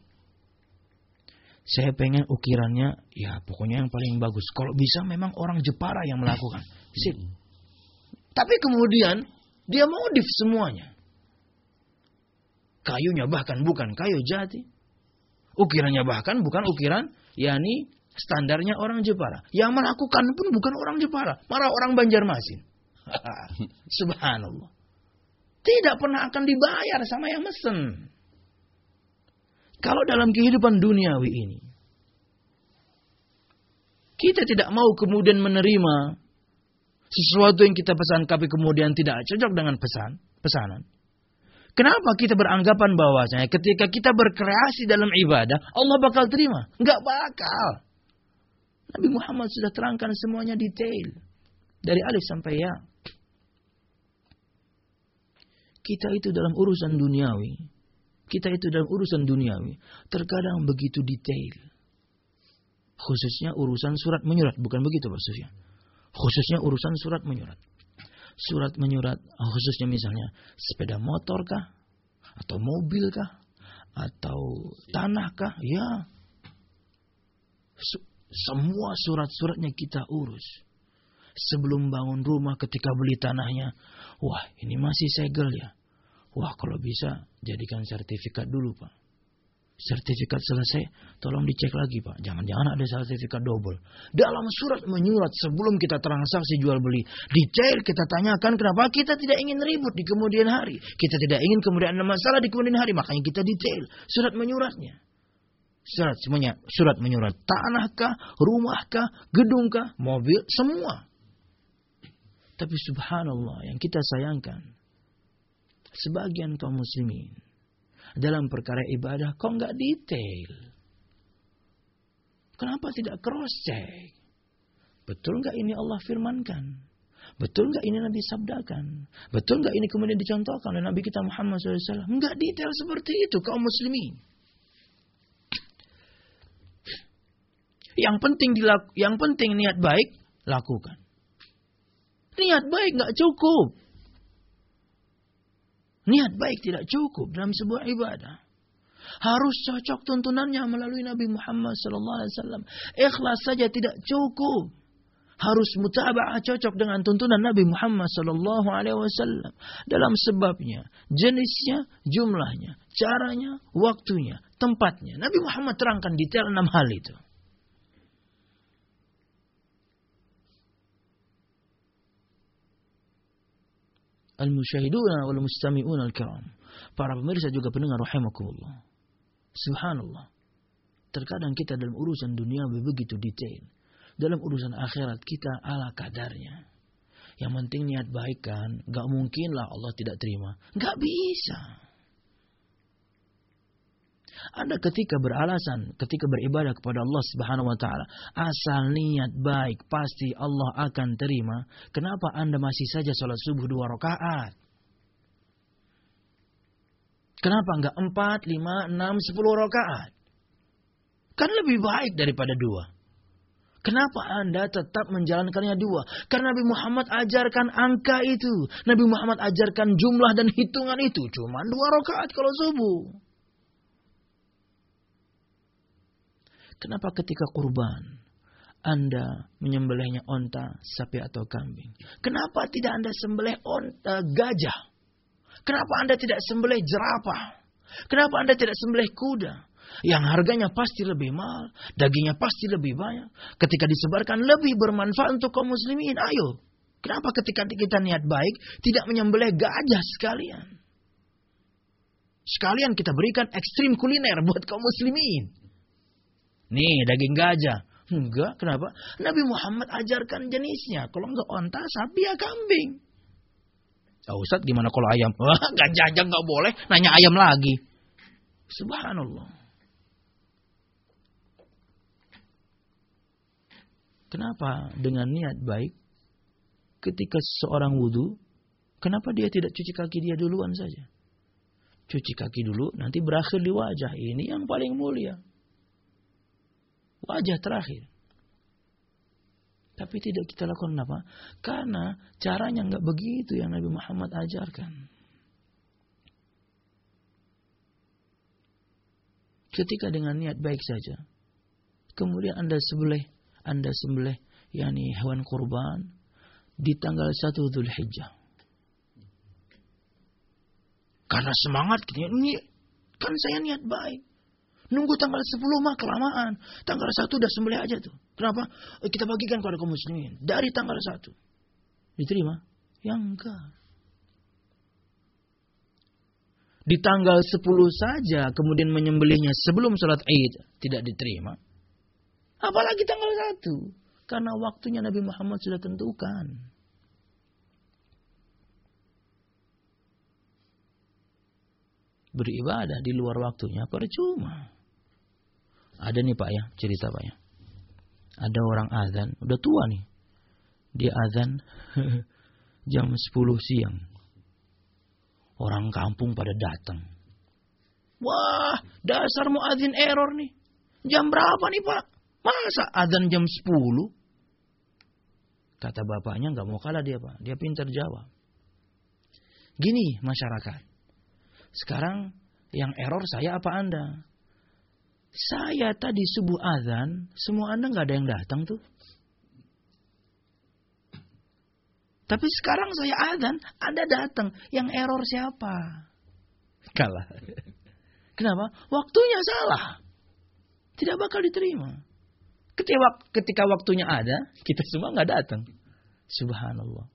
Saya pengen ukirannya ya pokoknya yang paling bagus. Kalau bisa memang orang Jepara yang melakukan. Sip. Tapi kemudian dia modif semuanya. Kayunya bahkan bukan kayu jati. Ukirannya bahkan bukan ukiran, yakni standarnya orang Jepara. Yang melakukan pun bukan orang Jepara, malah orang Banjarmasin. [LAUGHS] Subhanallah. Tidak pernah akan dibayar sama yang mesen. Kalau dalam kehidupan duniawi ini, kita tidak mau kemudian menerima sesuatu yang kita pesan tapi kemudian tidak cocok dengan pesan, pesanan. Kenapa kita beranggapan bahwasanya ketika kita berkreasi dalam ibadah, Allah bakal terima? Enggak bakal. Nabi Muhammad sudah terangkan semuanya detail. Dari alif sampai ya. Kita itu dalam urusan duniawi. Kita itu dalam urusan duniawi. Terkadang begitu detail. Khususnya urusan surat menyurat. Bukan begitu Pak Sufyan. Khususnya urusan surat menyurat. Surat menyurat khususnya misalnya sepeda motor kah? Atau mobil kah? Atau tanah kah? Ya. Semua surat-suratnya kita urus. Sebelum bangun rumah ketika beli tanahnya. Wah ini masih segel ya. Wah kalau bisa jadikan sertifikat dulu pak Sertifikat selesai, tolong dicek lagi Pak. Jangan-jangan ada sertifikat double. Dalam surat menyurat sebelum kita transaksi jual beli. Detail kita tanyakan kenapa kita tidak ingin ribut di kemudian hari. Kita tidak ingin kemudian ada masalah di kemudian hari. Makanya kita detail surat menyuratnya. Surat semuanya, surat menyurat tanahkah, rumahkah, gedungkah, mobil, semua. Tapi subhanallah yang kita sayangkan. Sebagian kaum muslimin dalam perkara ibadah kok nggak detail? Kenapa tidak cross check? Betul nggak ini Allah firmankan? Betul nggak ini Nabi sabdakan? Betul nggak ini kemudian dicontohkan oleh Nabi kita Muhammad SAW? Nggak detail seperti itu kaum muslimin. Yang penting dilaku, yang penting niat baik lakukan. Niat baik nggak cukup. Niat baik tidak cukup dalam sebuah ibadah. Harus cocok tuntunannya melalui Nabi Muhammad SAW. Ikhlas saja tidak cukup. Harus mutaba'ah cocok dengan tuntunan Nabi Muhammad Sallallahu Alaihi Wasallam dalam sebabnya, jenisnya, jumlahnya, caranya, waktunya, tempatnya. Nabi Muhammad terangkan detail enam hal itu. Al-musyahiduna wal mustami'una al-kiram. Para pemirsa juga pendengar rahimakumullah. Subhanallah. Terkadang kita dalam urusan dunia begitu detail. Dalam urusan akhirat kita ala kadarnya. Yang penting niat baik kan. Gak mungkin lah Allah tidak terima. Gak bisa. Anda ketika beralasan, ketika beribadah kepada Allah Subhanahu wa taala, asal niat baik pasti Allah akan terima. Kenapa Anda masih saja sholat subuh dua rakaat? Kenapa enggak empat, lima, enam, sepuluh rakaat? Kan lebih baik daripada dua. Kenapa Anda tetap menjalankannya dua? Karena Nabi Muhammad ajarkan angka itu. Nabi Muhammad ajarkan jumlah dan hitungan itu. Cuma dua rakaat kalau subuh. Kenapa ketika kurban Anda menyembelihnya onta, sapi atau kambing? Kenapa tidak Anda sembelih onta gajah? Kenapa Anda tidak sembelih jerapah? Kenapa Anda tidak sembelih kuda? Yang harganya pasti lebih mahal, dagingnya pasti lebih banyak. Ketika disebarkan lebih bermanfaat untuk kaum muslimin. Ayo, kenapa ketika kita niat baik tidak menyembelih gajah sekalian? Sekalian kita berikan ekstrim kuliner buat kaum muslimin. Nih daging gajah. Enggak, kenapa? Nabi Muhammad ajarkan jenisnya. Kalau enggak onta, sapi ya kambing. Ya Ustaz gimana kalau ayam? [LAUGHS] Wah, gajah aja enggak boleh, nanya ayam lagi. Subhanallah. Kenapa dengan niat baik ketika seorang wudhu, kenapa dia tidak cuci kaki dia duluan saja? Cuci kaki dulu, nanti berakhir di wajah. Ini yang paling mulia wajah terakhir. Tapi tidak kita lakukan apa? Karena caranya nggak begitu yang Nabi Muhammad ajarkan. Ketika dengan niat baik saja, kemudian anda sembelih, anda sembelih, yakni hewan kurban di tanggal 1 Dhul Hijjah. Karena semangat, ini kan saya niat baik. Nunggu tanggal 10 mah kelamaan. Tanggal 1 udah sembelih aja tuh. Kenapa? Eh, kita bagikan kepada kaum muslimin. Dari tanggal 1. Diterima? Yang enggak. Di tanggal 10 saja kemudian menyembelihnya sebelum sholat Id tidak diterima. Apalagi tanggal 1. Karena waktunya Nabi Muhammad sudah tentukan. Beribadah di luar waktunya percuma. Ada nih Pak ya, cerita Pak ya. Ada orang azan, udah tua nih. Dia azan [LAUGHS] jam 10 siang. Orang kampung pada datang. Wah, dasar muadzin error nih. Jam berapa nih Pak? Masa azan jam 10? Kata bapaknya nggak mau kalah dia Pak. Dia pintar jawab. Gini masyarakat. Sekarang yang error saya apa Anda? Saya tadi subuh azan, semua anda nggak ada yang datang tuh. Tapi sekarang saya azan, anda datang. Yang error siapa? Kalah. Kenapa? Waktunya salah. Tidak bakal diterima. Ketika, ketika waktunya ada, kita semua nggak datang. Subhanallah.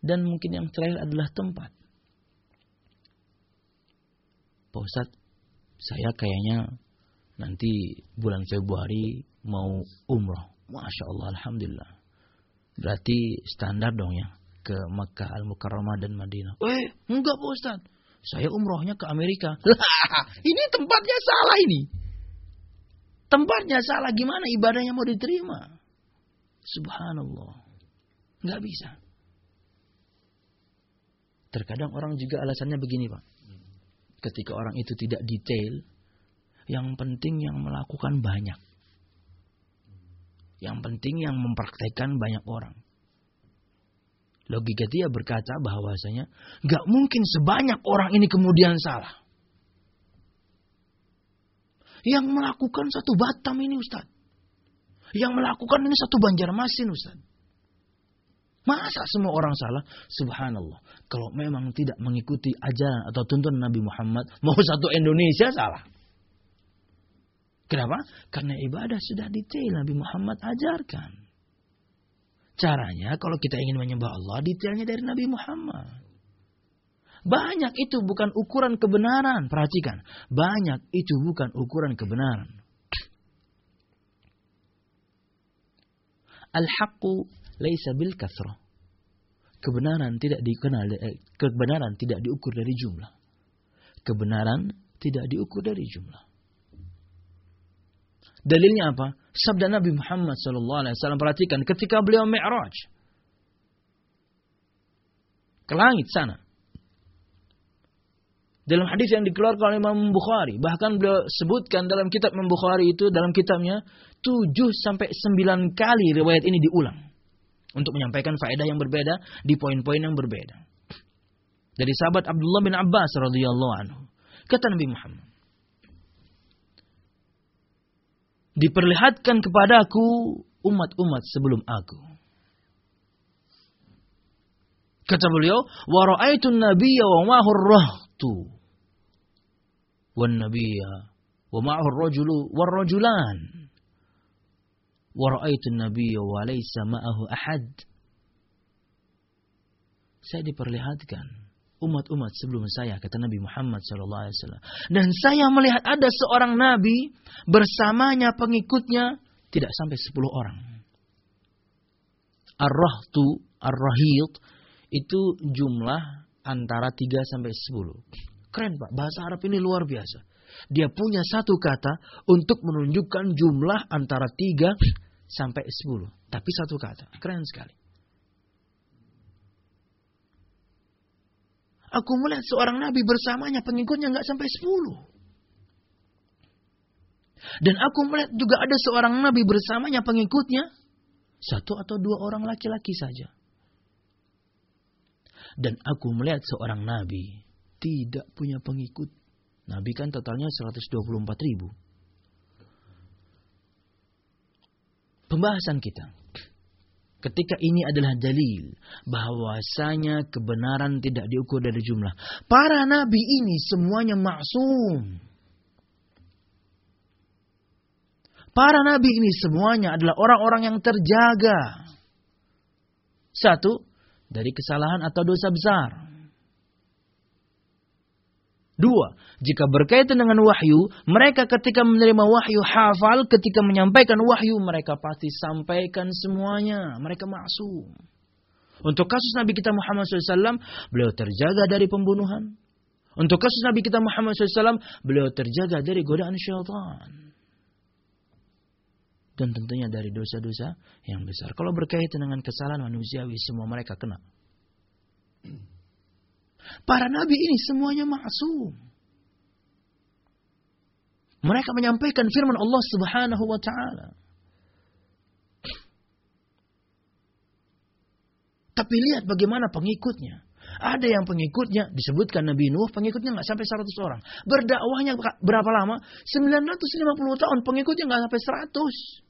Dan mungkin yang terakhir adalah tempat. Pak Ustadz, saya kayaknya nanti bulan Februari mau umroh. Masya Allah, Alhamdulillah. Berarti standar dong ya ke Makkah Al-Mukarramah dan Madinah. Eh, enggak Pak Ustadz. Saya umrohnya ke Amerika. [LAUGHS] ini tempatnya salah ini. Tempatnya salah. Gimana ibadahnya mau diterima? Subhanallah. Enggak bisa. Terkadang orang juga alasannya begini Pak. Ketika orang itu tidak detail, yang penting yang melakukan banyak. Yang penting yang mempraktekkan banyak orang. Logika dia berkata bahwasanya nggak mungkin sebanyak orang ini kemudian salah. Yang melakukan satu Batam ini Ustaz. Yang melakukan ini satu Banjarmasin Ustaz. Masa semua orang salah? Subhanallah. Kalau memang tidak mengikuti ajaran atau tuntunan Nabi Muhammad, mau satu Indonesia salah. Kenapa? Karena ibadah sudah detail Nabi Muhammad ajarkan. Caranya kalau kita ingin menyembah Allah, detailnya dari Nabi Muhammad. Banyak itu bukan ukuran kebenaran. Perhatikan. Banyak itu bukan ukuran kebenaran. Al-haqqu laisa bil kathrah. Kebenaran tidak dikenal eh, kebenaran tidak diukur dari jumlah. Kebenaran tidak diukur dari jumlah. Dalilnya apa? Sabda Nabi Muhammad SAW perhatikan ketika beliau Mi'raj ke langit sana. Dalam hadis yang dikeluarkan oleh Imam Bukhari, bahkan beliau sebutkan dalam kitab Imam Bukhari itu dalam kitabnya 7 sampai 9 kali riwayat ini diulang untuk menyampaikan faedah yang berbeda di poin-poin yang berbeda. Dari sahabat Abdullah bin Abbas radhiyallahu anhu, kata Nabi Muhammad, diperlihatkan kepadaku umat-umat sebelum aku. Kata beliau, wa ra'aitun nabiyya wa ma'ahu rahtu. Wan nabiyya wa ma'ahu rajulu war rajulan. Wa ra'aitun nabiyya wa laysa ma'ahu ahad. Saya diperlihatkan umat-umat sebelum saya kata Nabi Muhammad SAW. Dan saya melihat ada seorang nabi bersamanya pengikutnya tidak sampai 10 orang. Ar-rahtu, ar-rahid itu jumlah antara 3 sampai 10. Keren Pak, bahasa Arab ini luar biasa. Dia punya satu kata untuk menunjukkan jumlah antara 3 sampai 10. Tapi satu kata. Keren sekali. Aku melihat seorang nabi bersamanya pengikutnya nggak sampai sepuluh. Dan aku melihat juga ada seorang nabi bersamanya pengikutnya satu atau dua orang laki-laki saja. Dan aku melihat seorang nabi tidak punya pengikut. Nabi kan totalnya 124 ribu. Pembahasan kita ketika ini adalah dalil bahwasanya kebenaran tidak diukur dari jumlah. Para nabi ini semuanya maksum. Para nabi ini semuanya adalah orang-orang yang terjaga. Satu, dari kesalahan atau dosa besar. Dua, jika berkaitan dengan wahyu, mereka ketika menerima wahyu hafal, ketika menyampaikan wahyu, mereka pasti sampaikan semuanya. Mereka maksum. Untuk kasus Nabi kita Muhammad SAW, beliau terjaga dari pembunuhan. Untuk kasus Nabi kita Muhammad SAW, beliau terjaga dari godaan syaitan. Dan tentunya dari dosa-dosa yang besar. Kalau berkaitan dengan kesalahan manusiawi, semua mereka kena. Para nabi ini semuanya maksum. Mereka menyampaikan firman Allah Subhanahu wa taala. Tapi lihat bagaimana pengikutnya. Ada yang pengikutnya disebutkan Nabi Nuh pengikutnya nggak sampai 100 orang. Berdakwahnya berapa lama? 950 tahun pengikutnya nggak sampai 100.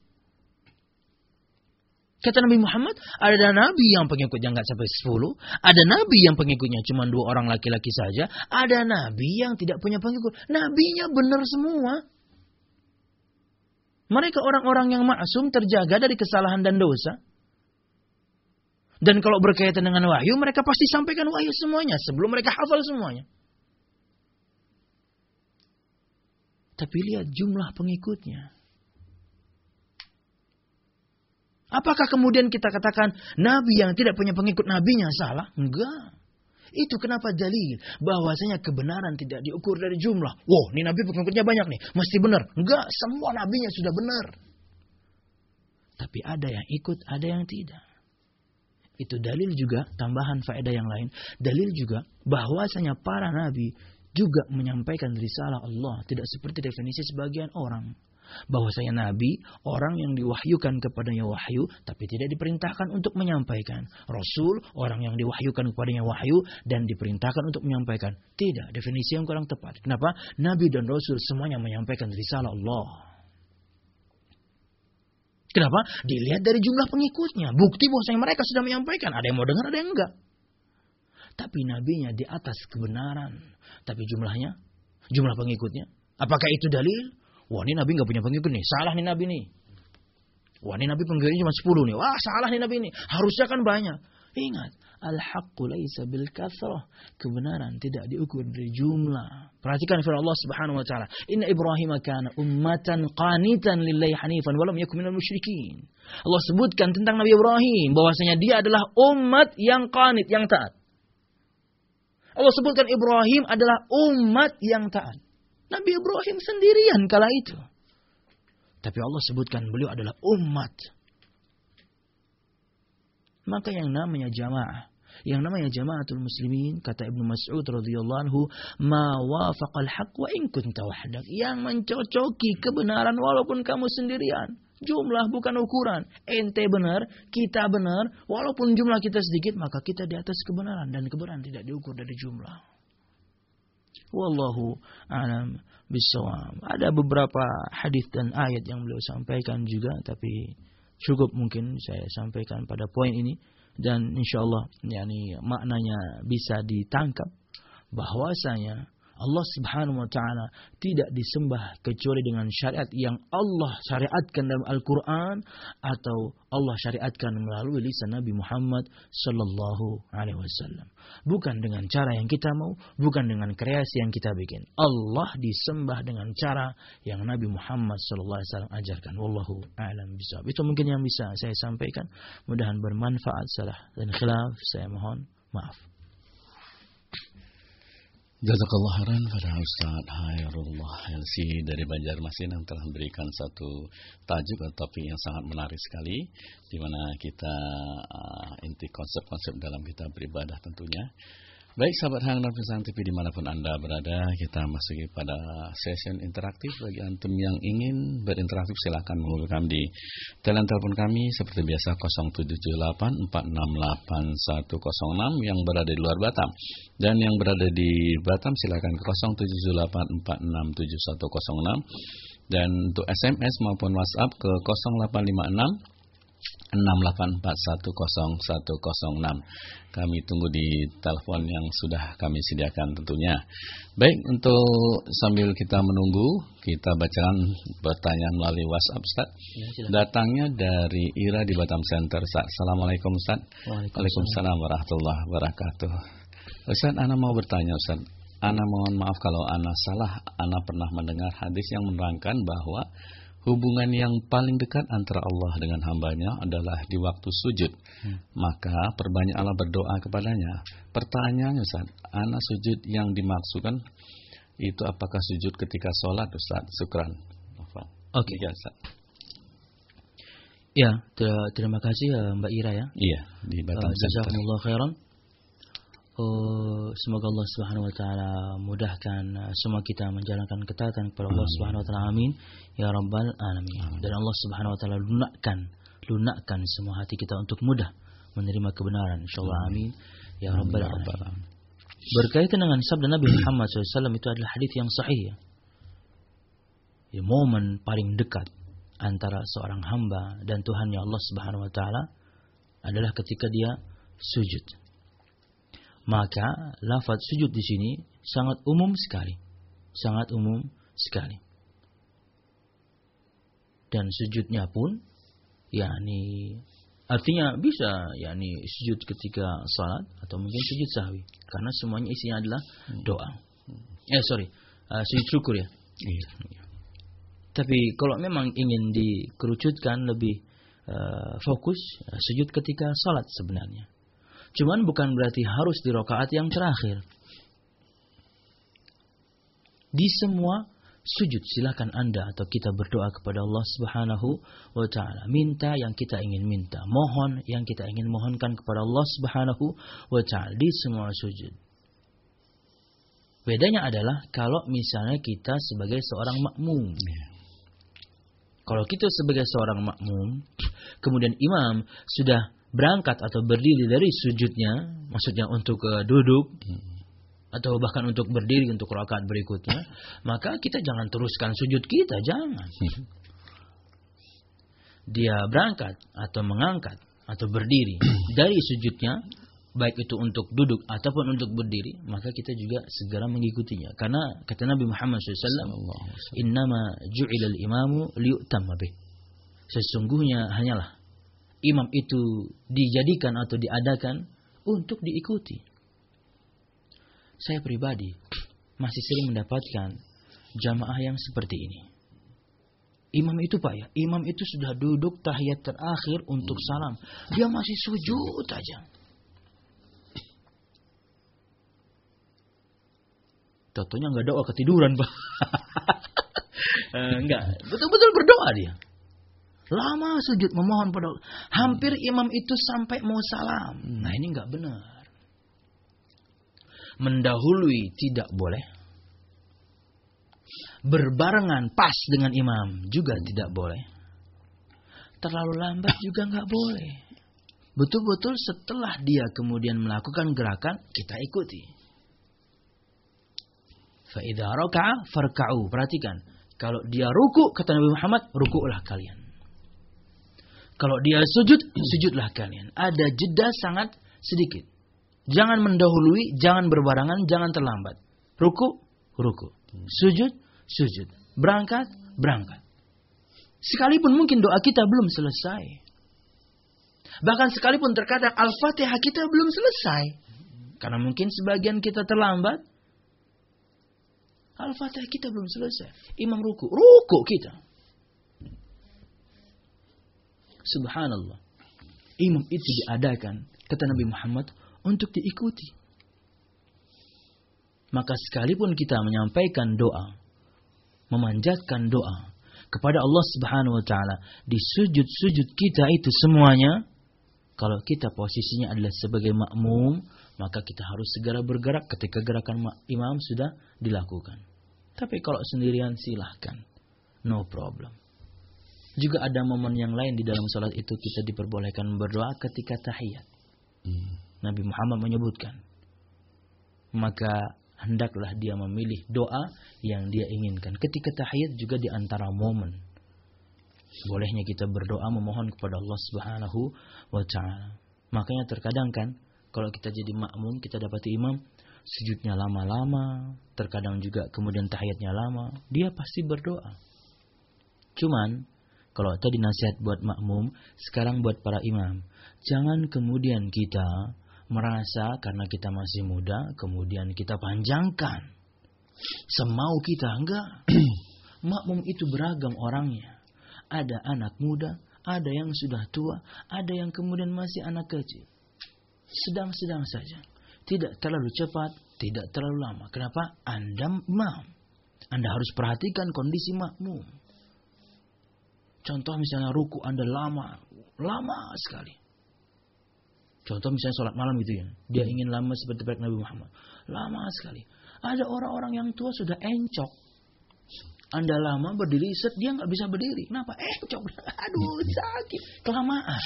Kata Nabi Muhammad, ada nabi yang pengikutnya nggak sampai 10, ada nabi yang pengikutnya cuma dua orang laki-laki saja, ada nabi yang tidak punya pengikut. Nabinya benar semua. Mereka orang-orang yang maksum terjaga dari kesalahan dan dosa. Dan kalau berkaitan dengan wahyu, mereka pasti sampaikan wahyu semuanya sebelum mereka hafal semuanya. Tapi lihat jumlah pengikutnya. Apakah kemudian kita katakan nabi yang tidak punya pengikut nabinya salah? Enggak. Itu kenapa dalil bahwasanya kebenaran tidak diukur dari jumlah. Wow, ini nabi pengikutnya banyak nih, mesti benar. Enggak, semua nabinya sudah benar. Tapi ada yang ikut, ada yang tidak. Itu dalil juga tambahan faedah yang lain. Dalil juga bahwasanya para nabi juga menyampaikan risalah Allah, tidak seperti definisi sebagian orang bahwasanya nabi orang yang diwahyukan kepadanya wahyu tapi tidak diperintahkan untuk menyampaikan. Rasul orang yang diwahyukan kepadanya wahyu dan diperintahkan untuk menyampaikan. Tidak, definisi yang kurang tepat. Kenapa? Nabi dan rasul semuanya menyampaikan risalah Allah. Kenapa? Dilihat dari jumlah pengikutnya. Bukti bahwasanya mereka sudah menyampaikan. Ada yang mau dengar, ada yang enggak. Tapi nabinya di atas kebenaran. Tapi jumlahnya, jumlah pengikutnya. Apakah itu dalil? Wah ini Nabi nggak punya pengikut nih. Salah nih Nabi nih. Wah ini Nabi pengikutnya cuma 10 nih. Wah salah nih Nabi ini. Harusnya kan banyak. Ingat. Al-haqqu laisa bil. Kebenaran tidak diukur dari jumlah. Perhatikan firman Allah Subhanahu wa taala. Inna Ibrahim kana ummatan qanitan lillahi hanifan walam yakun minal musyrikin. Allah sebutkan tentang Nabi Ibrahim bahwasanya dia adalah umat yang qanit, yang taat. Allah sebutkan Ibrahim adalah umat yang taat. Nabi Ibrahim sendirian kala itu. Tapi Allah sebutkan beliau adalah umat. Maka yang namanya jamaah, yang namanya jamaatul muslimin kata Ibnu Mas'ud radhiyallahu anhu, "Ma wafaqal haq wa in kunta wahdak." Yang mencocoki kebenaran walaupun kamu sendirian. Jumlah bukan ukuran. Ente benar, kita benar, walaupun jumlah kita sedikit, maka kita di atas kebenaran dan kebenaran tidak diukur dari jumlah. Wallahu alam bisawab. Ada beberapa hadis dan ayat yang beliau sampaikan juga, tapi cukup mungkin saya sampaikan pada poin ini dan insya Allah yakni maknanya bisa ditangkap bahwasanya Allah Subhanahu wa taala tidak disembah kecuali dengan syariat yang Allah syariatkan dalam Al-Qur'an atau Allah syariatkan melalui lisan Nabi Muhammad sallallahu alaihi wasallam. Bukan dengan cara yang kita mau, bukan dengan kreasi yang kita bikin. Allah disembah dengan cara yang Nabi Muhammad sallallahu alaihi wasallam ajarkan. Wallahu a'lam bishawab. Itu mungkin yang bisa saya sampaikan. Mudahan bermanfaat salah dan khilaf saya mohon maaf.
Jazakallah khairan pada Ustaz Hairullah Helsi dari Banjarmasin yang telah memberikan satu tajuk atau topik yang sangat menarik sekali di mana kita uh, inti konsep-konsep dalam kita beribadah tentunya. Baik sahabat Hang dan Pisang TV di mana pun Anda berada, kita masuk pada session interaktif bagi Antum yang ingin berinteraksi silahkan menghubungi kami di telepon telepon kami seperti biasa 0784688106 yang berada di luar Batam. Dan yang berada di Batam silahkan ke 0784667106 dan untuk SMS maupun WhatsApp ke 0856 684101006. Kami tunggu di telepon yang sudah kami sediakan tentunya. Baik, untuk sambil kita menunggu, kita bacakan pertanyaan melalui WhatsApp Ustaz. Ya, Datangnya dari Ira di Batam Center Ustaz. Assalamualaikum Ustaz. Waalaikumsalam warahmatullahi wabarakatuh. Ustaz, Ana mau bertanya Ustaz. Ana mohon maaf kalau Ana salah. Ana pernah mendengar hadis yang menerangkan bahwa hubungan yang paling dekat antara Allah dengan hambanya adalah di waktu sujud. Hmm. Maka perbanyak Allah berdoa kepadanya. Pertanyaannya Ustaz, anak sujud yang dimaksudkan itu apakah sujud ketika sholat Ustaz? Sukran.
Oke. Okay. Ya, Ustaz. Ya, terima kasih ya Mbak Ira ya.
Iya, di Batam uh,
Jazakumullah khairan. Oh, semoga Allah Subhanahu wa taala mudahkan uh, semua kita menjalankan ketaatan kepada Allah Subhanahu wa taala. Amin. Ya rabbal alamin. Dan Allah Subhanahu wa taala lunakkan lunakkan semua hati kita untuk mudah menerima kebenaran. Insyaallah amin. Ya rabbal ya alamin. Berkaitan dengan sabda Nabi Muhammad SAW itu adalah hadis yang sahih ya. Momen paling dekat antara seorang hamba dan Tuhannya Allah Subhanahu wa taala adalah ketika dia sujud. Maka lafaz sujud di sini sangat umum sekali. Sangat umum sekali. Dan sujudnya pun yakni artinya bisa yakni sujud ketika salat atau mungkin sujud sahwi karena semuanya isinya adalah doa. Eh sorry, uh, sujud syukur ya. Iya. Tapi kalau memang ingin dikerucutkan lebih uh, fokus uh, sujud ketika salat sebenarnya. Cuman bukan berarti harus di rokaat yang terakhir. Di semua sujud silakan Anda atau kita berdoa kepada Allah Subhanahu wa taala. Minta yang kita ingin minta, mohon yang kita ingin mohonkan kepada Allah Subhanahu wa taala di semua sujud. Bedanya adalah kalau misalnya kita sebagai seorang makmum. Kalau kita sebagai seorang makmum, kemudian imam sudah berangkat atau berdiri dari sujudnya, maksudnya untuk uh, duduk atau bahkan untuk berdiri untuk rakaat berikutnya, maka kita jangan teruskan sujud kita, jangan. Dia berangkat atau mengangkat atau berdiri dari sujudnya, baik itu untuk duduk ataupun untuk berdiri, maka kita juga segera mengikutinya. Karena kata Nabi Muhammad SAW, Innama ju'ilal imamu liyu'tamma bih. Sesungguhnya hanyalah imam itu dijadikan atau diadakan untuk diikuti. Saya pribadi masih sering mendapatkan jamaah yang seperti ini. Imam itu Pak ya, imam itu sudah duduk tahiyat terakhir untuk salam. Dia masih sujud aja. Totonya nggak doa ketiduran Pak. enggak, [LAUGHS] eh, betul-betul berdoa dia. Lama sujud memohon pada Allah. Hampir imam itu sampai mau salam. Nah ini nggak benar. Mendahului tidak boleh. Berbarengan pas dengan imam juga tidak boleh. Terlalu lambat juga nggak boleh. Betul-betul setelah dia kemudian melakukan gerakan, kita ikuti. Fa'idha roka'a farka'u. Perhatikan. Kalau dia ruku, kata Nabi Muhammad, ruku'lah kalian. Kalau dia sujud, sujudlah kalian. Ada jeda sangat sedikit. Jangan mendahului, jangan berbarangan, jangan terlambat. Ruku, ruku. Sujud, sujud. Berangkat, berangkat. Sekalipun mungkin doa kita belum selesai. Bahkan sekalipun terkadang Al-Fatihah kita belum selesai. Karena mungkin sebagian kita terlambat. Al-Fatihah kita belum selesai. Imam ruku, ruku kita. Subhanallah. Imam itu diadakan, kata Nabi Muhammad, untuk diikuti. Maka sekalipun kita menyampaikan doa, memanjatkan doa kepada Allah Subhanahu wa taala di sujud-sujud kita itu semuanya, kalau kita posisinya adalah sebagai makmum, maka kita harus segera bergerak ketika gerakan imam sudah dilakukan. Tapi kalau sendirian silahkan, no problem. Juga ada momen yang lain di dalam sholat itu kita diperbolehkan berdoa ketika tahiyat. Hmm. Nabi Muhammad menyebutkan. Maka hendaklah dia memilih doa yang dia inginkan. Ketika tahiyat juga di antara momen. Bolehnya kita berdoa memohon kepada Allah Subhanahu wa taala. Makanya terkadang kan kalau kita jadi makmum, kita dapati imam sujudnya lama-lama, terkadang juga kemudian tahiyatnya lama, dia pasti berdoa. Cuman kalau tadi nasihat buat makmum, sekarang buat para imam. Jangan kemudian kita merasa karena kita masih muda, kemudian kita panjangkan. Semau kita, enggak. [CLEARS THROAT] makmum itu beragam orangnya. Ada anak muda, ada yang sudah tua, ada yang kemudian masih anak kecil. Sedang-sedang saja. Tidak terlalu cepat, tidak terlalu lama. Kenapa? Anda imam. Anda harus perhatikan kondisi makmum. Contoh misalnya ruku Anda lama, lama sekali. Contoh misalnya sholat malam gitu ya. Dia ingin lama seperti Nabi Muhammad. Lama sekali. Ada orang-orang yang tua sudah encok. Anda lama berdiri, set dia nggak bisa berdiri. Kenapa? Encok. [LAUGHS] Aduh sakit. Kelamaan.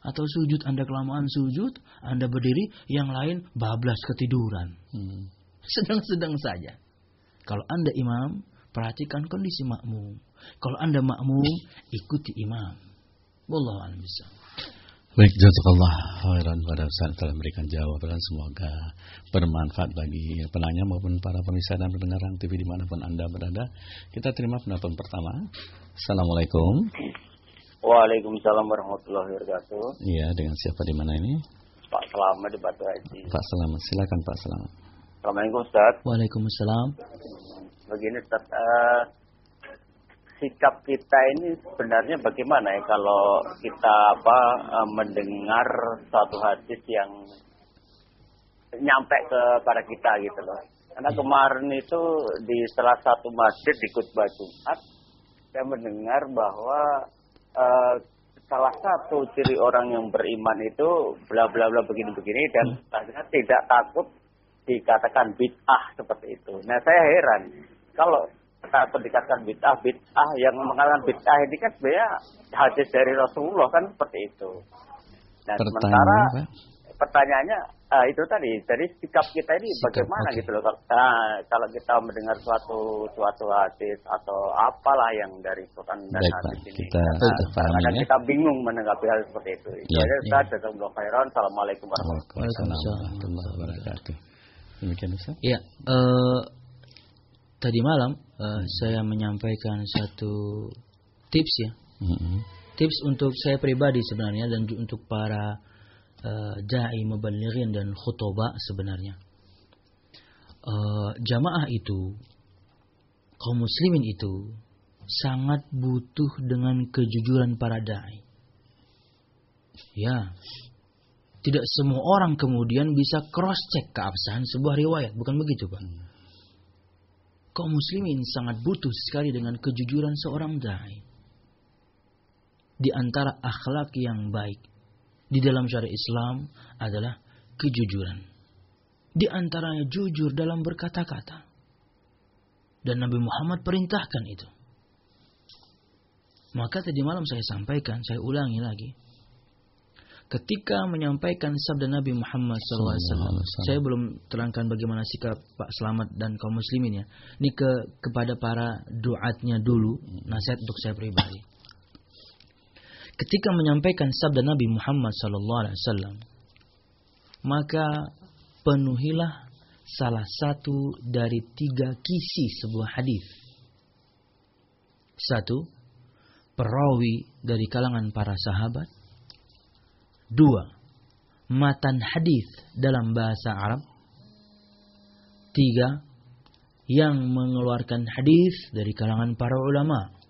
Atau sujud Anda kelamaan sujud, Anda berdiri, yang lain bablas ketiduran. Hmm. Sedang-sedang saja. Kalau Anda imam, perhatikan kondisi makmum. Kalau Anda makmum, ikuti imam. Wallahu a'lam
Baik, jazakallah khairan pada Ustaz telah memberikan jawaban. Semoga bermanfaat bagi penanya maupun para pemirsa dan pendengar TV di mana pun Anda berada. Kita terima penonton pertama. Assalamualaikum.
Waalaikumsalam warahmatullahi wabarakatuh.
Iya, dengan siapa di mana ini?
Pak Selamat di Batu Haji.
Pak Selamat, silakan Pak Selamat.
Assalamualaikum Ustaz.
Waalaikumsalam.
Begini Ustaz, uh, sikap kita ini sebenarnya bagaimana ya kalau kita apa uh, mendengar satu hadis yang nyampe kepada kita gitu loh. Karena kemarin itu di salah satu masjid di khutbah Jumat saya mendengar bahwa uh, salah satu ciri orang yang beriman itu bla bla bla begini begini dan hmm. tidak takut dikatakan bid'ah seperti itu. Nah saya heran kalau kita dikatakan bid'ah bid'ah yang mengatakan bid'ah ini kan sebenarnya hadis dari Rasulullah kan seperti itu. Nah sementara pertanyaannya uh, itu tadi dari sikap kita ini sikap, bagaimana okay. gitu loh nah, kalau kita mendengar suatu suatu hadis atau apalah yang dari Quran dan Baik, hadis ini
kita, nah,
ya. kita bingung menanggapi hal seperti itu. Ya, Jadi ya. Ustaz, Assalamualaikum
warahmatullahi wabarakatuh. Demikian Ustaz.
Ya, uh, tadi malam uh, saya menyampaikan satu tips ya. Mm -hmm. Tips untuk saya pribadi sebenarnya dan untuk para uh, dai mubalighin dan khutbah sebenarnya. Uh, jamaah itu kaum muslimin itu sangat butuh dengan kejujuran para dai. Ya. Tidak semua orang kemudian bisa cross check keabsahan sebuah riwayat, bukan begitu, Pak? Hmm. Kaum muslimin sangat butuh sekali dengan kejujuran seorang dai. Di antara akhlak yang baik di dalam syariat Islam adalah kejujuran. Di antaranya jujur dalam berkata-kata. Dan Nabi Muhammad perintahkan itu. Maka tadi malam saya sampaikan, saya ulangi lagi. Ketika menyampaikan sabda Nabi Muhammad SAW, saya belum terangkan bagaimana sikap Pak Selamat dan kaum muslimin ya. Ini ke kepada para duatnya dulu, nasihat untuk saya pribadi ketika menyampaikan sabda Nabi Muhammad sallallahu alaihi wasallam maka penuhilah salah satu dari tiga kisi sebuah hadis. Satu, perawi dari kalangan para sahabat. Dua, matan hadis dalam bahasa Arab. Tiga, yang mengeluarkan hadis dari kalangan para ulama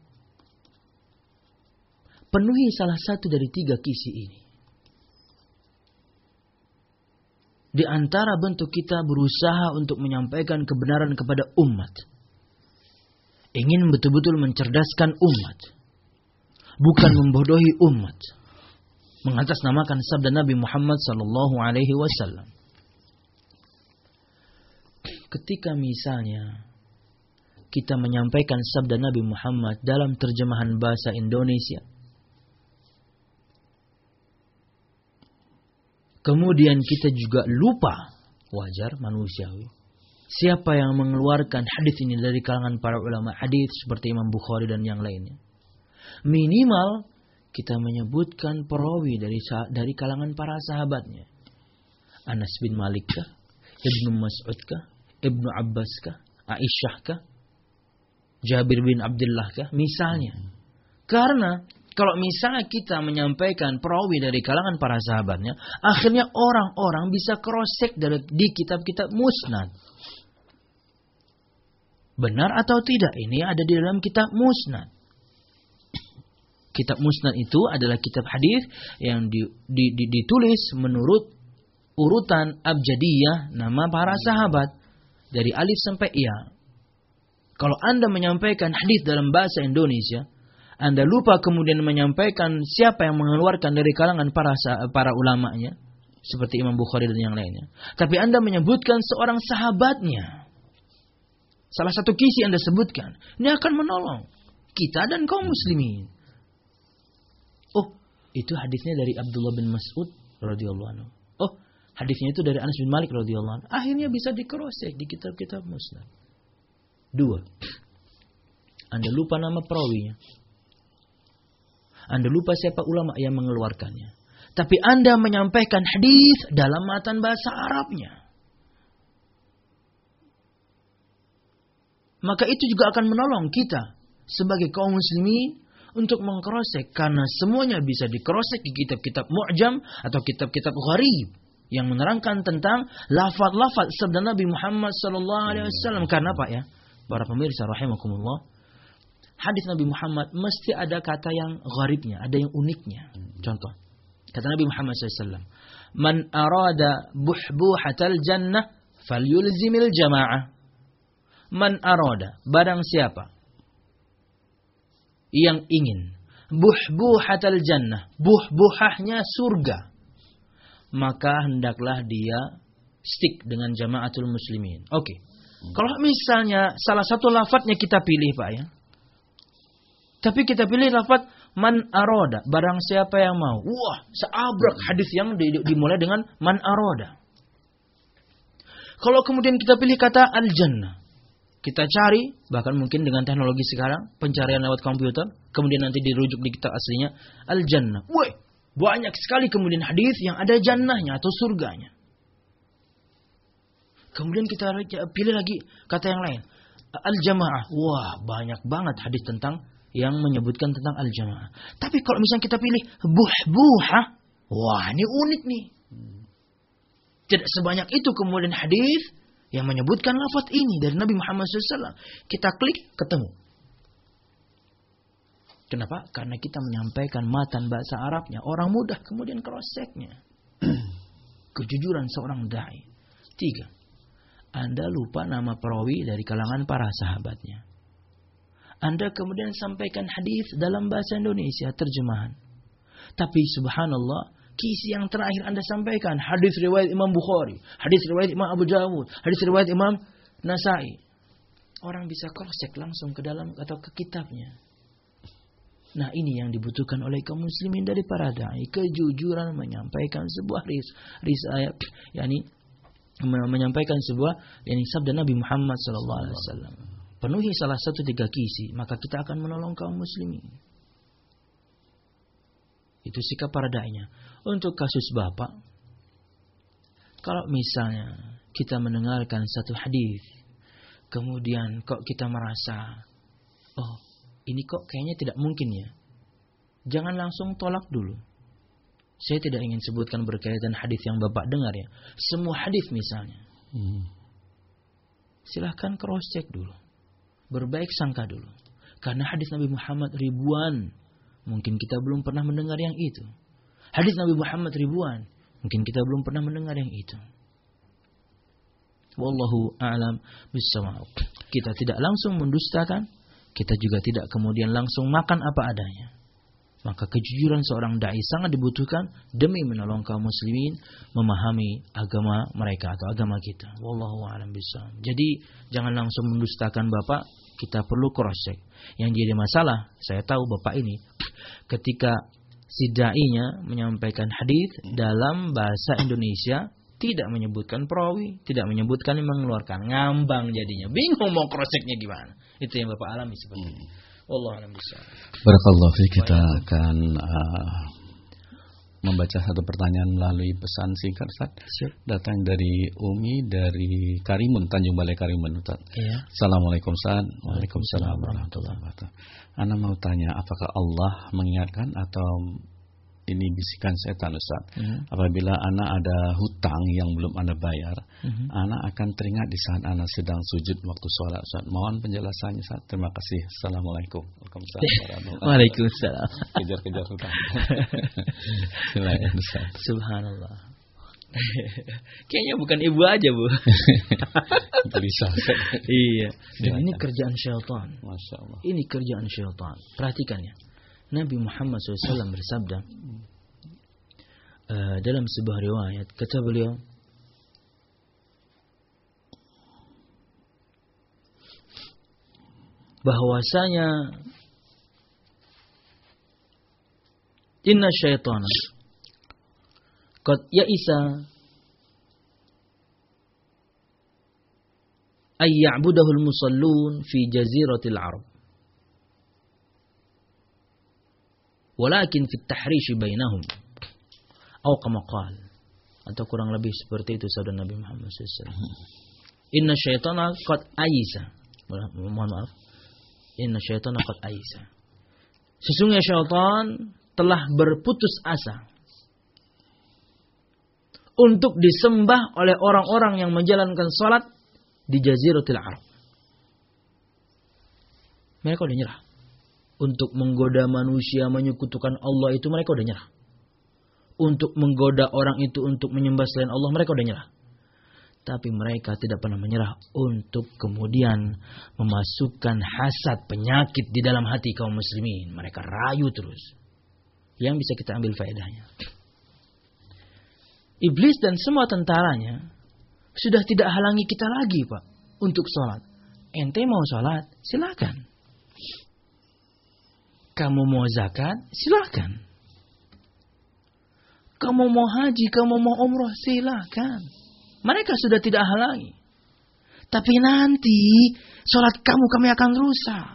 penuhi salah satu dari tiga kisi ini. Di antara bentuk kita berusaha untuk menyampaikan kebenaran kepada umat. Ingin betul-betul mencerdaskan umat. Bukan membodohi umat. Mengatasnamakan sabda Nabi Muhammad sallallahu alaihi wasallam. Ketika misalnya kita menyampaikan sabda Nabi Muhammad dalam terjemahan bahasa Indonesia, Kemudian kita juga lupa, wajar manusiawi. Siapa yang mengeluarkan hadis ini dari kalangan para ulama hadis seperti Imam Bukhari dan yang lainnya? Minimal kita menyebutkan perawi dari dari kalangan para sahabatnya. Anas bin Malik kah? Ibnu Mas'ud kah? Ibnu Abbas kah? Aisyah kah? Jabir bin Abdullah kah? Misalnya. Karena kalau misalnya kita menyampaikan perawi dari kalangan para sahabatnya, akhirnya orang-orang bisa cross-check dari di kitab-kitab musnad. Benar atau tidak? Ini ada di dalam kitab musnad. Kitab musnad itu adalah kitab hadis yang di, di, di, ditulis menurut urutan abjadiyah nama para sahabat dari alif sampai iya. Kalau Anda menyampaikan hadis dalam bahasa Indonesia, anda lupa kemudian menyampaikan siapa yang mengeluarkan dari kalangan para para ulamanya seperti Imam Bukhari dan yang lainnya. Tapi Anda menyebutkan seorang sahabatnya. Salah satu kisi Anda sebutkan, ini akan menolong kita dan kaum muslimin. Itu hadisnya dari Abdullah bin Mas'ud radhiyallahu anhu. Oh, hadisnya itu dari Anas bin Malik radhiyallahu anhu. Akhirnya bisa dikrosek di kitab-kitab muslim. Dua. Anda lupa nama perawinya. Anda lupa siapa ulama yang mengeluarkannya. Tapi Anda menyampaikan hadis dalam matan bahasa Arabnya. Maka itu juga akan menolong kita sebagai kaum muslimin untuk mengkrosek karena semuanya bisa dikrosek di kitab-kitab mu'jam atau kitab-kitab gharib yang menerangkan tentang lafaz-lafaz sabda Nabi Muhammad sallallahu alaihi wasallam. Karena apa ya? Para pemirsa rahimakumullah. Hadis Nabi Muhammad mesti ada kata yang gharibnya ada yang uniknya. Contoh kata Nabi Muhammad SAW man arada buhbuhatal jannah falyulzimil jamaah. Man arada barang siapa yang ingin. Buhbuhatal jannah. Buhbuhahnya surga. Maka hendaklah dia stick dengan jamaatul muslimin. Oke. Okay. kalau misalnya salah satu lafadznya kita pilih Pak ya. Tapi kita pilih lafadz man aroda. Barang siapa yang mau. Wah seabrak hadis yang dimulai dengan man aroda. Kalau kemudian kita pilih kata al jannah kita cari bahkan mungkin dengan teknologi sekarang pencarian lewat komputer kemudian nanti dirujuk di kitab aslinya al jannah woi banyak sekali kemudian hadis yang ada jannahnya atau surganya. Kemudian kita pilih lagi kata yang lain. Al jamaah wah banyak banget hadis tentang yang menyebutkan tentang al jamaah tapi kalau misalnya kita pilih buh buha wah ini unik nih. Tidak sebanyak itu kemudian hadis yang menyebutkan lafaz ini dari Nabi Muhammad SAW. Kita klik, ketemu. Kenapa? Karena kita menyampaikan matan bahasa Arabnya. Orang mudah kemudian cross-checknya. [CLEARS THROAT] Kejujuran seorang da'i. Tiga. Anda lupa nama perawi dari kalangan para sahabatnya. Anda kemudian sampaikan hadis dalam bahasa Indonesia terjemahan. Tapi subhanallah, kisi yang terakhir Anda sampaikan. Hadis riwayat Imam Bukhari. Hadis riwayat Imam Abu Dawud. Hadis riwayat Imam Nasai. Orang bisa cross langsung ke dalam atau ke kitabnya. Nah ini yang dibutuhkan oleh kaum muslimin dari para da'i. Kejujuran menyampaikan sebuah ris, ris ayat. Yani menyampaikan sebuah yani sabda Nabi Muhammad SAW. Penuhi salah satu tiga kisi. Maka kita akan menolong kaum muslimin. Itu sikap para. Untuk kasus Bapak, kalau misalnya kita mendengarkan satu hadis, kemudian kok kita merasa, oh ini kok kayaknya tidak mungkin ya. Jangan langsung tolak dulu. Saya tidak ingin sebutkan berkaitan hadis yang Bapak dengar ya. Semua hadis misalnya. Hmm. Silahkan cross check dulu. Berbaik sangka dulu. Karena hadis Nabi Muhammad ribuan. Mungkin kita belum pernah mendengar yang itu. Hadis Nabi Muhammad ribuan. Mungkin kita belum pernah mendengar yang itu. Wallahu a'lam bishawab. Kita tidak langsung mendustakan, kita juga tidak kemudian langsung makan apa adanya. Maka kejujuran seorang dai sangat dibutuhkan demi menolong kaum muslimin memahami agama mereka atau agama kita. Wallahu a'lam bishawab. Jadi jangan langsung mendustakan Bapak, kita perlu cross check. Yang jadi masalah, saya tahu Bapak ini ketika si dai-nya menyampaikan hadis dalam bahasa Indonesia tidak menyebutkan perawi, tidak menyebutkan yang mengeluarkan, ngambang jadinya. Bingung mau cross-checknya gimana. Itu yang Bapak alami seperti ini. Allah alam bisa.
Barakallahu kita akan uh, membaca satu pertanyaan melalui pesan singkat Ustaz. Siap. Datang dari Umi dari Karimun Tanjung Balai Karimun Ustaz. Iya. Assalamualaikum Ustaz. Waalaikumsalam warahmatullahi wabarakatuh. Anda mau tanya apakah Allah mengingatkan atau ini bisikan setan Ustaz. Hmm. Apabila anak ada hutang yang belum Anda bayar, hmm. anak akan teringat di saat anak sedang sujud waktu sholat Ustaz. Mohon penjelasannya Ustaz. Terima kasih. Assalamualaikum.
Waalaikumsalam.
Kejar-kejar hutang. [LAUGHS]
Subhanallah. [LAUGHS] Kayaknya bukan ibu aja bu. [LAUGHS]
Bisa.
iya. Dan ini kerjaan syaitan. Masya Allah. Ini kerjaan syaitan. Perhatikan ya. Nabi Muhammad SAW bersabda uh, dalam sebuah riwayat kata beliau bahwasanya inna syaitana qad ya'isa ay ya'budahu al-musallun fi jaziratil arab walakin fit tahrishi bainahum. Atau kama qal. Atau kurang lebih seperti itu saudara Nabi Muhammad SAW inna syaitana qad ayisa mohon maaf. Inna syaitana qad ayisa sesungguhnya syaitan telah berputus asa untuk disembah oleh orang-orang yang menjalankan salat di Jaziratul Arab. Mereka udah nyerah. Untuk menggoda manusia menyekutukan Allah itu mereka udah nyerah. Untuk menggoda orang itu untuk menyembah selain Allah mereka udah nyerah. Tapi mereka tidak pernah menyerah untuk kemudian memasukkan hasad penyakit di dalam hati kaum muslimin. Mereka rayu terus. Yang bisa kita ambil faedahnya. Iblis dan semua tentaranya sudah tidak halangi kita lagi, Pak, untuk sholat. Ente mau sholat, silakan. Kamu mau zakat, silakan. Kamu mau haji, kamu mau umroh, silakan. Mereka sudah tidak halangi. Tapi nanti sholat kamu kami akan rusak.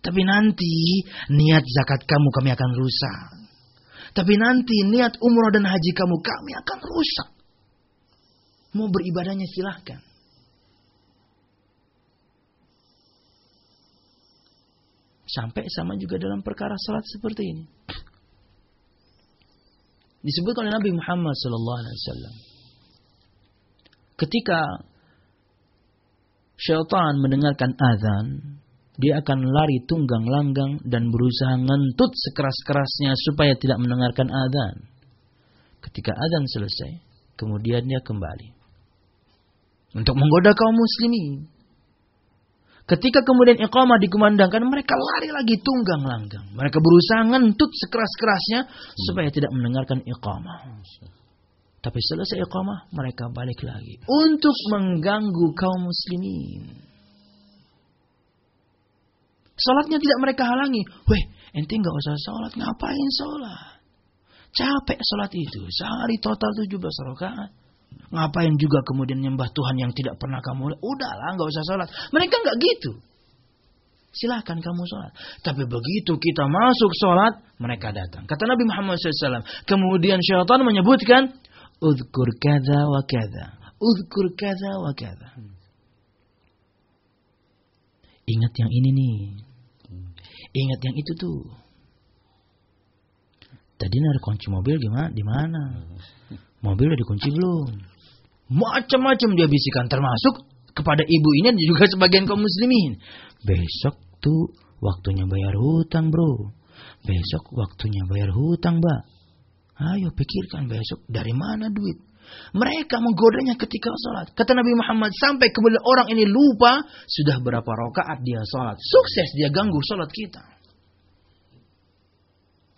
Tapi nanti niat zakat kamu kami akan rusak. Tapi nanti niat umroh dan haji kamu kami akan rusak. Mau beribadahnya silahkan. Sampai sama juga dalam perkara salat seperti ini. Disebut oleh Nabi Muhammad SAW. Ketika syaitan mendengarkan azan, dia akan lari tunggang langgang dan berusaha ngentut sekeras-kerasnya supaya tidak mendengarkan adzan. Ketika adzan selesai, kemudian dia kembali untuk menggoda kaum muslimin. Ketika kemudian iqamah dikumandangkan, mereka lari lagi tunggang langgang. Mereka berusaha ngentut sekeras-kerasnya supaya tidak mendengarkan iqamah. Tapi selesai iqamah, mereka balik lagi untuk mengganggu kaum muslimin. Sholatnya tidak mereka halangi. Weh, ente nggak usah sholat. Ngapain sholat? Capek sholat itu. Sehari total 17 rakaat. Ngapain juga kemudian nyembah Tuhan yang tidak pernah kamu. Udahlah, nggak usah sholat. Mereka nggak gitu. Silahkan kamu sholat. Tapi begitu kita masuk sholat, mereka datang. Kata Nabi Muhammad SAW. Kemudian syaitan menyebutkan, Udhkur kada wa kada. Udhkur kada wa kada. Ingat yang ini nih. Ingat yang itu tuh. Tadi ada kunci mobil gimana? Di mana? Mobil udah dikunci belum? Macam-macam dia bisikan termasuk kepada ibu ini dan juga sebagian kaum muslimin. Besok tuh waktunya bayar hutang, Bro. Besok waktunya bayar hutang, Mbak. Ayo pikirkan besok dari mana duit? Mereka menggodanya ketika sholat. Kata Nabi Muhammad sampai kemudian orang ini lupa sudah berapa rakaat dia sholat. Sukses dia ganggu sholat kita.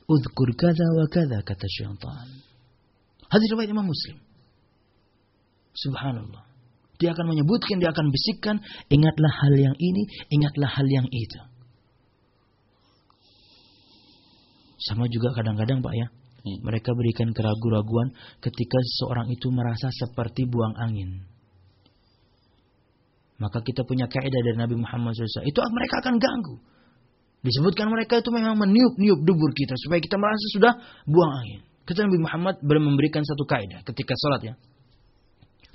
Udhkur kada wa kada kata syaitan. Hadis riwayat Imam Muslim. Subhanallah. Dia akan menyebutkan, dia akan bisikkan, ingatlah hal yang ini, ingatlah hal yang itu. Sama juga kadang-kadang Pak ya. Hmm. Mereka berikan keraguan-raguan ketika seseorang itu merasa seperti buang angin. Maka kita punya kaidah dari Nabi Muhammad SAW. Itu mereka akan ganggu. Disebutkan mereka itu memang meniup-niup dubur kita supaya kita merasa sudah buang angin. Kata Nabi Muhammad memberikan satu kaidah ketika sholat ya.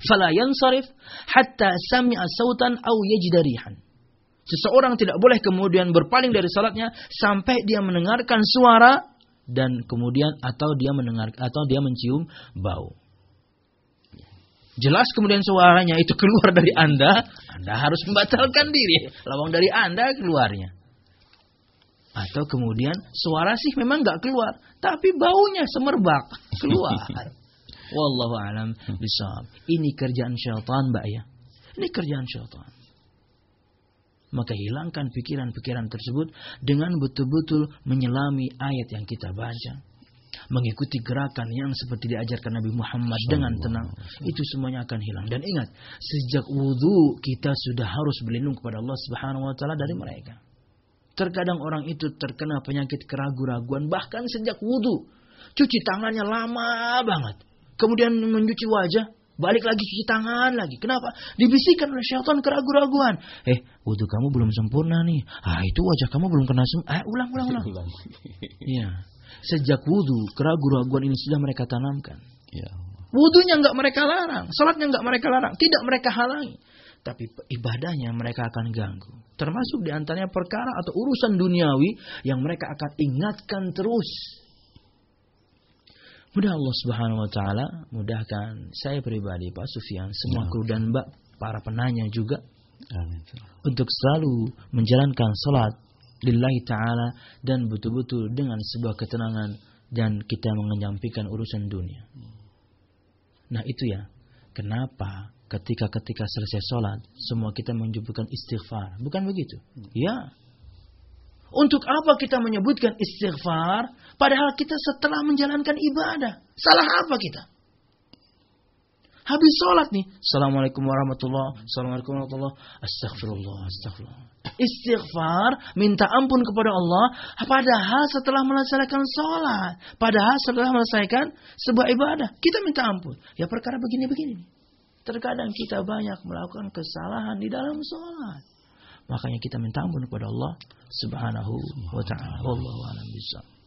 Fala yansarif hatta sami'a sautan au yajidarihan. Seseorang tidak boleh kemudian berpaling dari salatnya sampai dia mendengarkan suara dan kemudian atau dia mendengar atau dia mencium bau. Jelas kemudian suaranya itu keluar dari Anda, Anda harus membatalkan diri. Lawang dari Anda keluarnya. Atau kemudian suara sih memang nggak keluar, tapi baunya semerbak keluar. [LAUGHS] Wallahu alam bisawab. Ini kerjaan syaitan, Mbak ya. Ini kerjaan syaitan. Maka hilangkan pikiran-pikiran tersebut dengan betul-betul menyelami ayat yang kita baca. Mengikuti gerakan yang seperti diajarkan Nabi Muhammad dengan tenang. Itu semuanya akan hilang. Dan ingat, sejak wudhu kita sudah harus berlindung kepada Allah Subhanahu Wa Taala dari mereka. Terkadang orang itu terkena penyakit keraguan-raguan bahkan sejak wudhu. Cuci tangannya lama banget. Kemudian mencuci wajah Balik lagi cuci tangan lagi. Kenapa? Dibisikkan oleh syaitan keraguan-raguan. Eh, wudhu kamu belum sempurna nih. Ah, itu wajah kamu belum kena sem... Ah, ulang, ulang, ulang. Iya. Sejak wudhu, keraguan-raguan ini sudah mereka tanamkan.
Ya.
Wudhunya nggak mereka larang, sholatnya nggak mereka larang, tidak mereka halangi. Tapi ibadahnya mereka akan ganggu. Termasuk di antaranya perkara atau urusan duniawi yang mereka akan ingatkan terus. Mudah Allah Subhanahu wa taala mudahkan saya pribadi Pak Sufyan, semua kru dan Mbak para penanya juga
Amin.
untuk selalu menjalankan salat lillahi taala dan betul-betul dengan sebuah ketenangan dan kita menyampaikan urusan dunia. Nah, itu ya. Kenapa ketika ketika selesai sholat semua kita menyebutkan istighfar? Bukan begitu? Ya. Untuk apa kita menyebutkan istighfar padahal kita setelah menjalankan ibadah? Salah apa kita? Habis sholat nih. Assalamualaikum warahmatullahi Assalamualaikum warahmatullahi Astagfirullah, astagfirullah. Istighfar, minta ampun kepada Allah. Padahal setelah melaksanakan sholat. Padahal setelah melesaikan sebuah ibadah. Kita minta ampun. Ya perkara begini-begini. Terkadang kita banyak melakukan kesalahan di dalam sholat. Makanya kita minta ampun kepada Allah subhanahu wa ta'ala. Wallahu a'lam bishawab.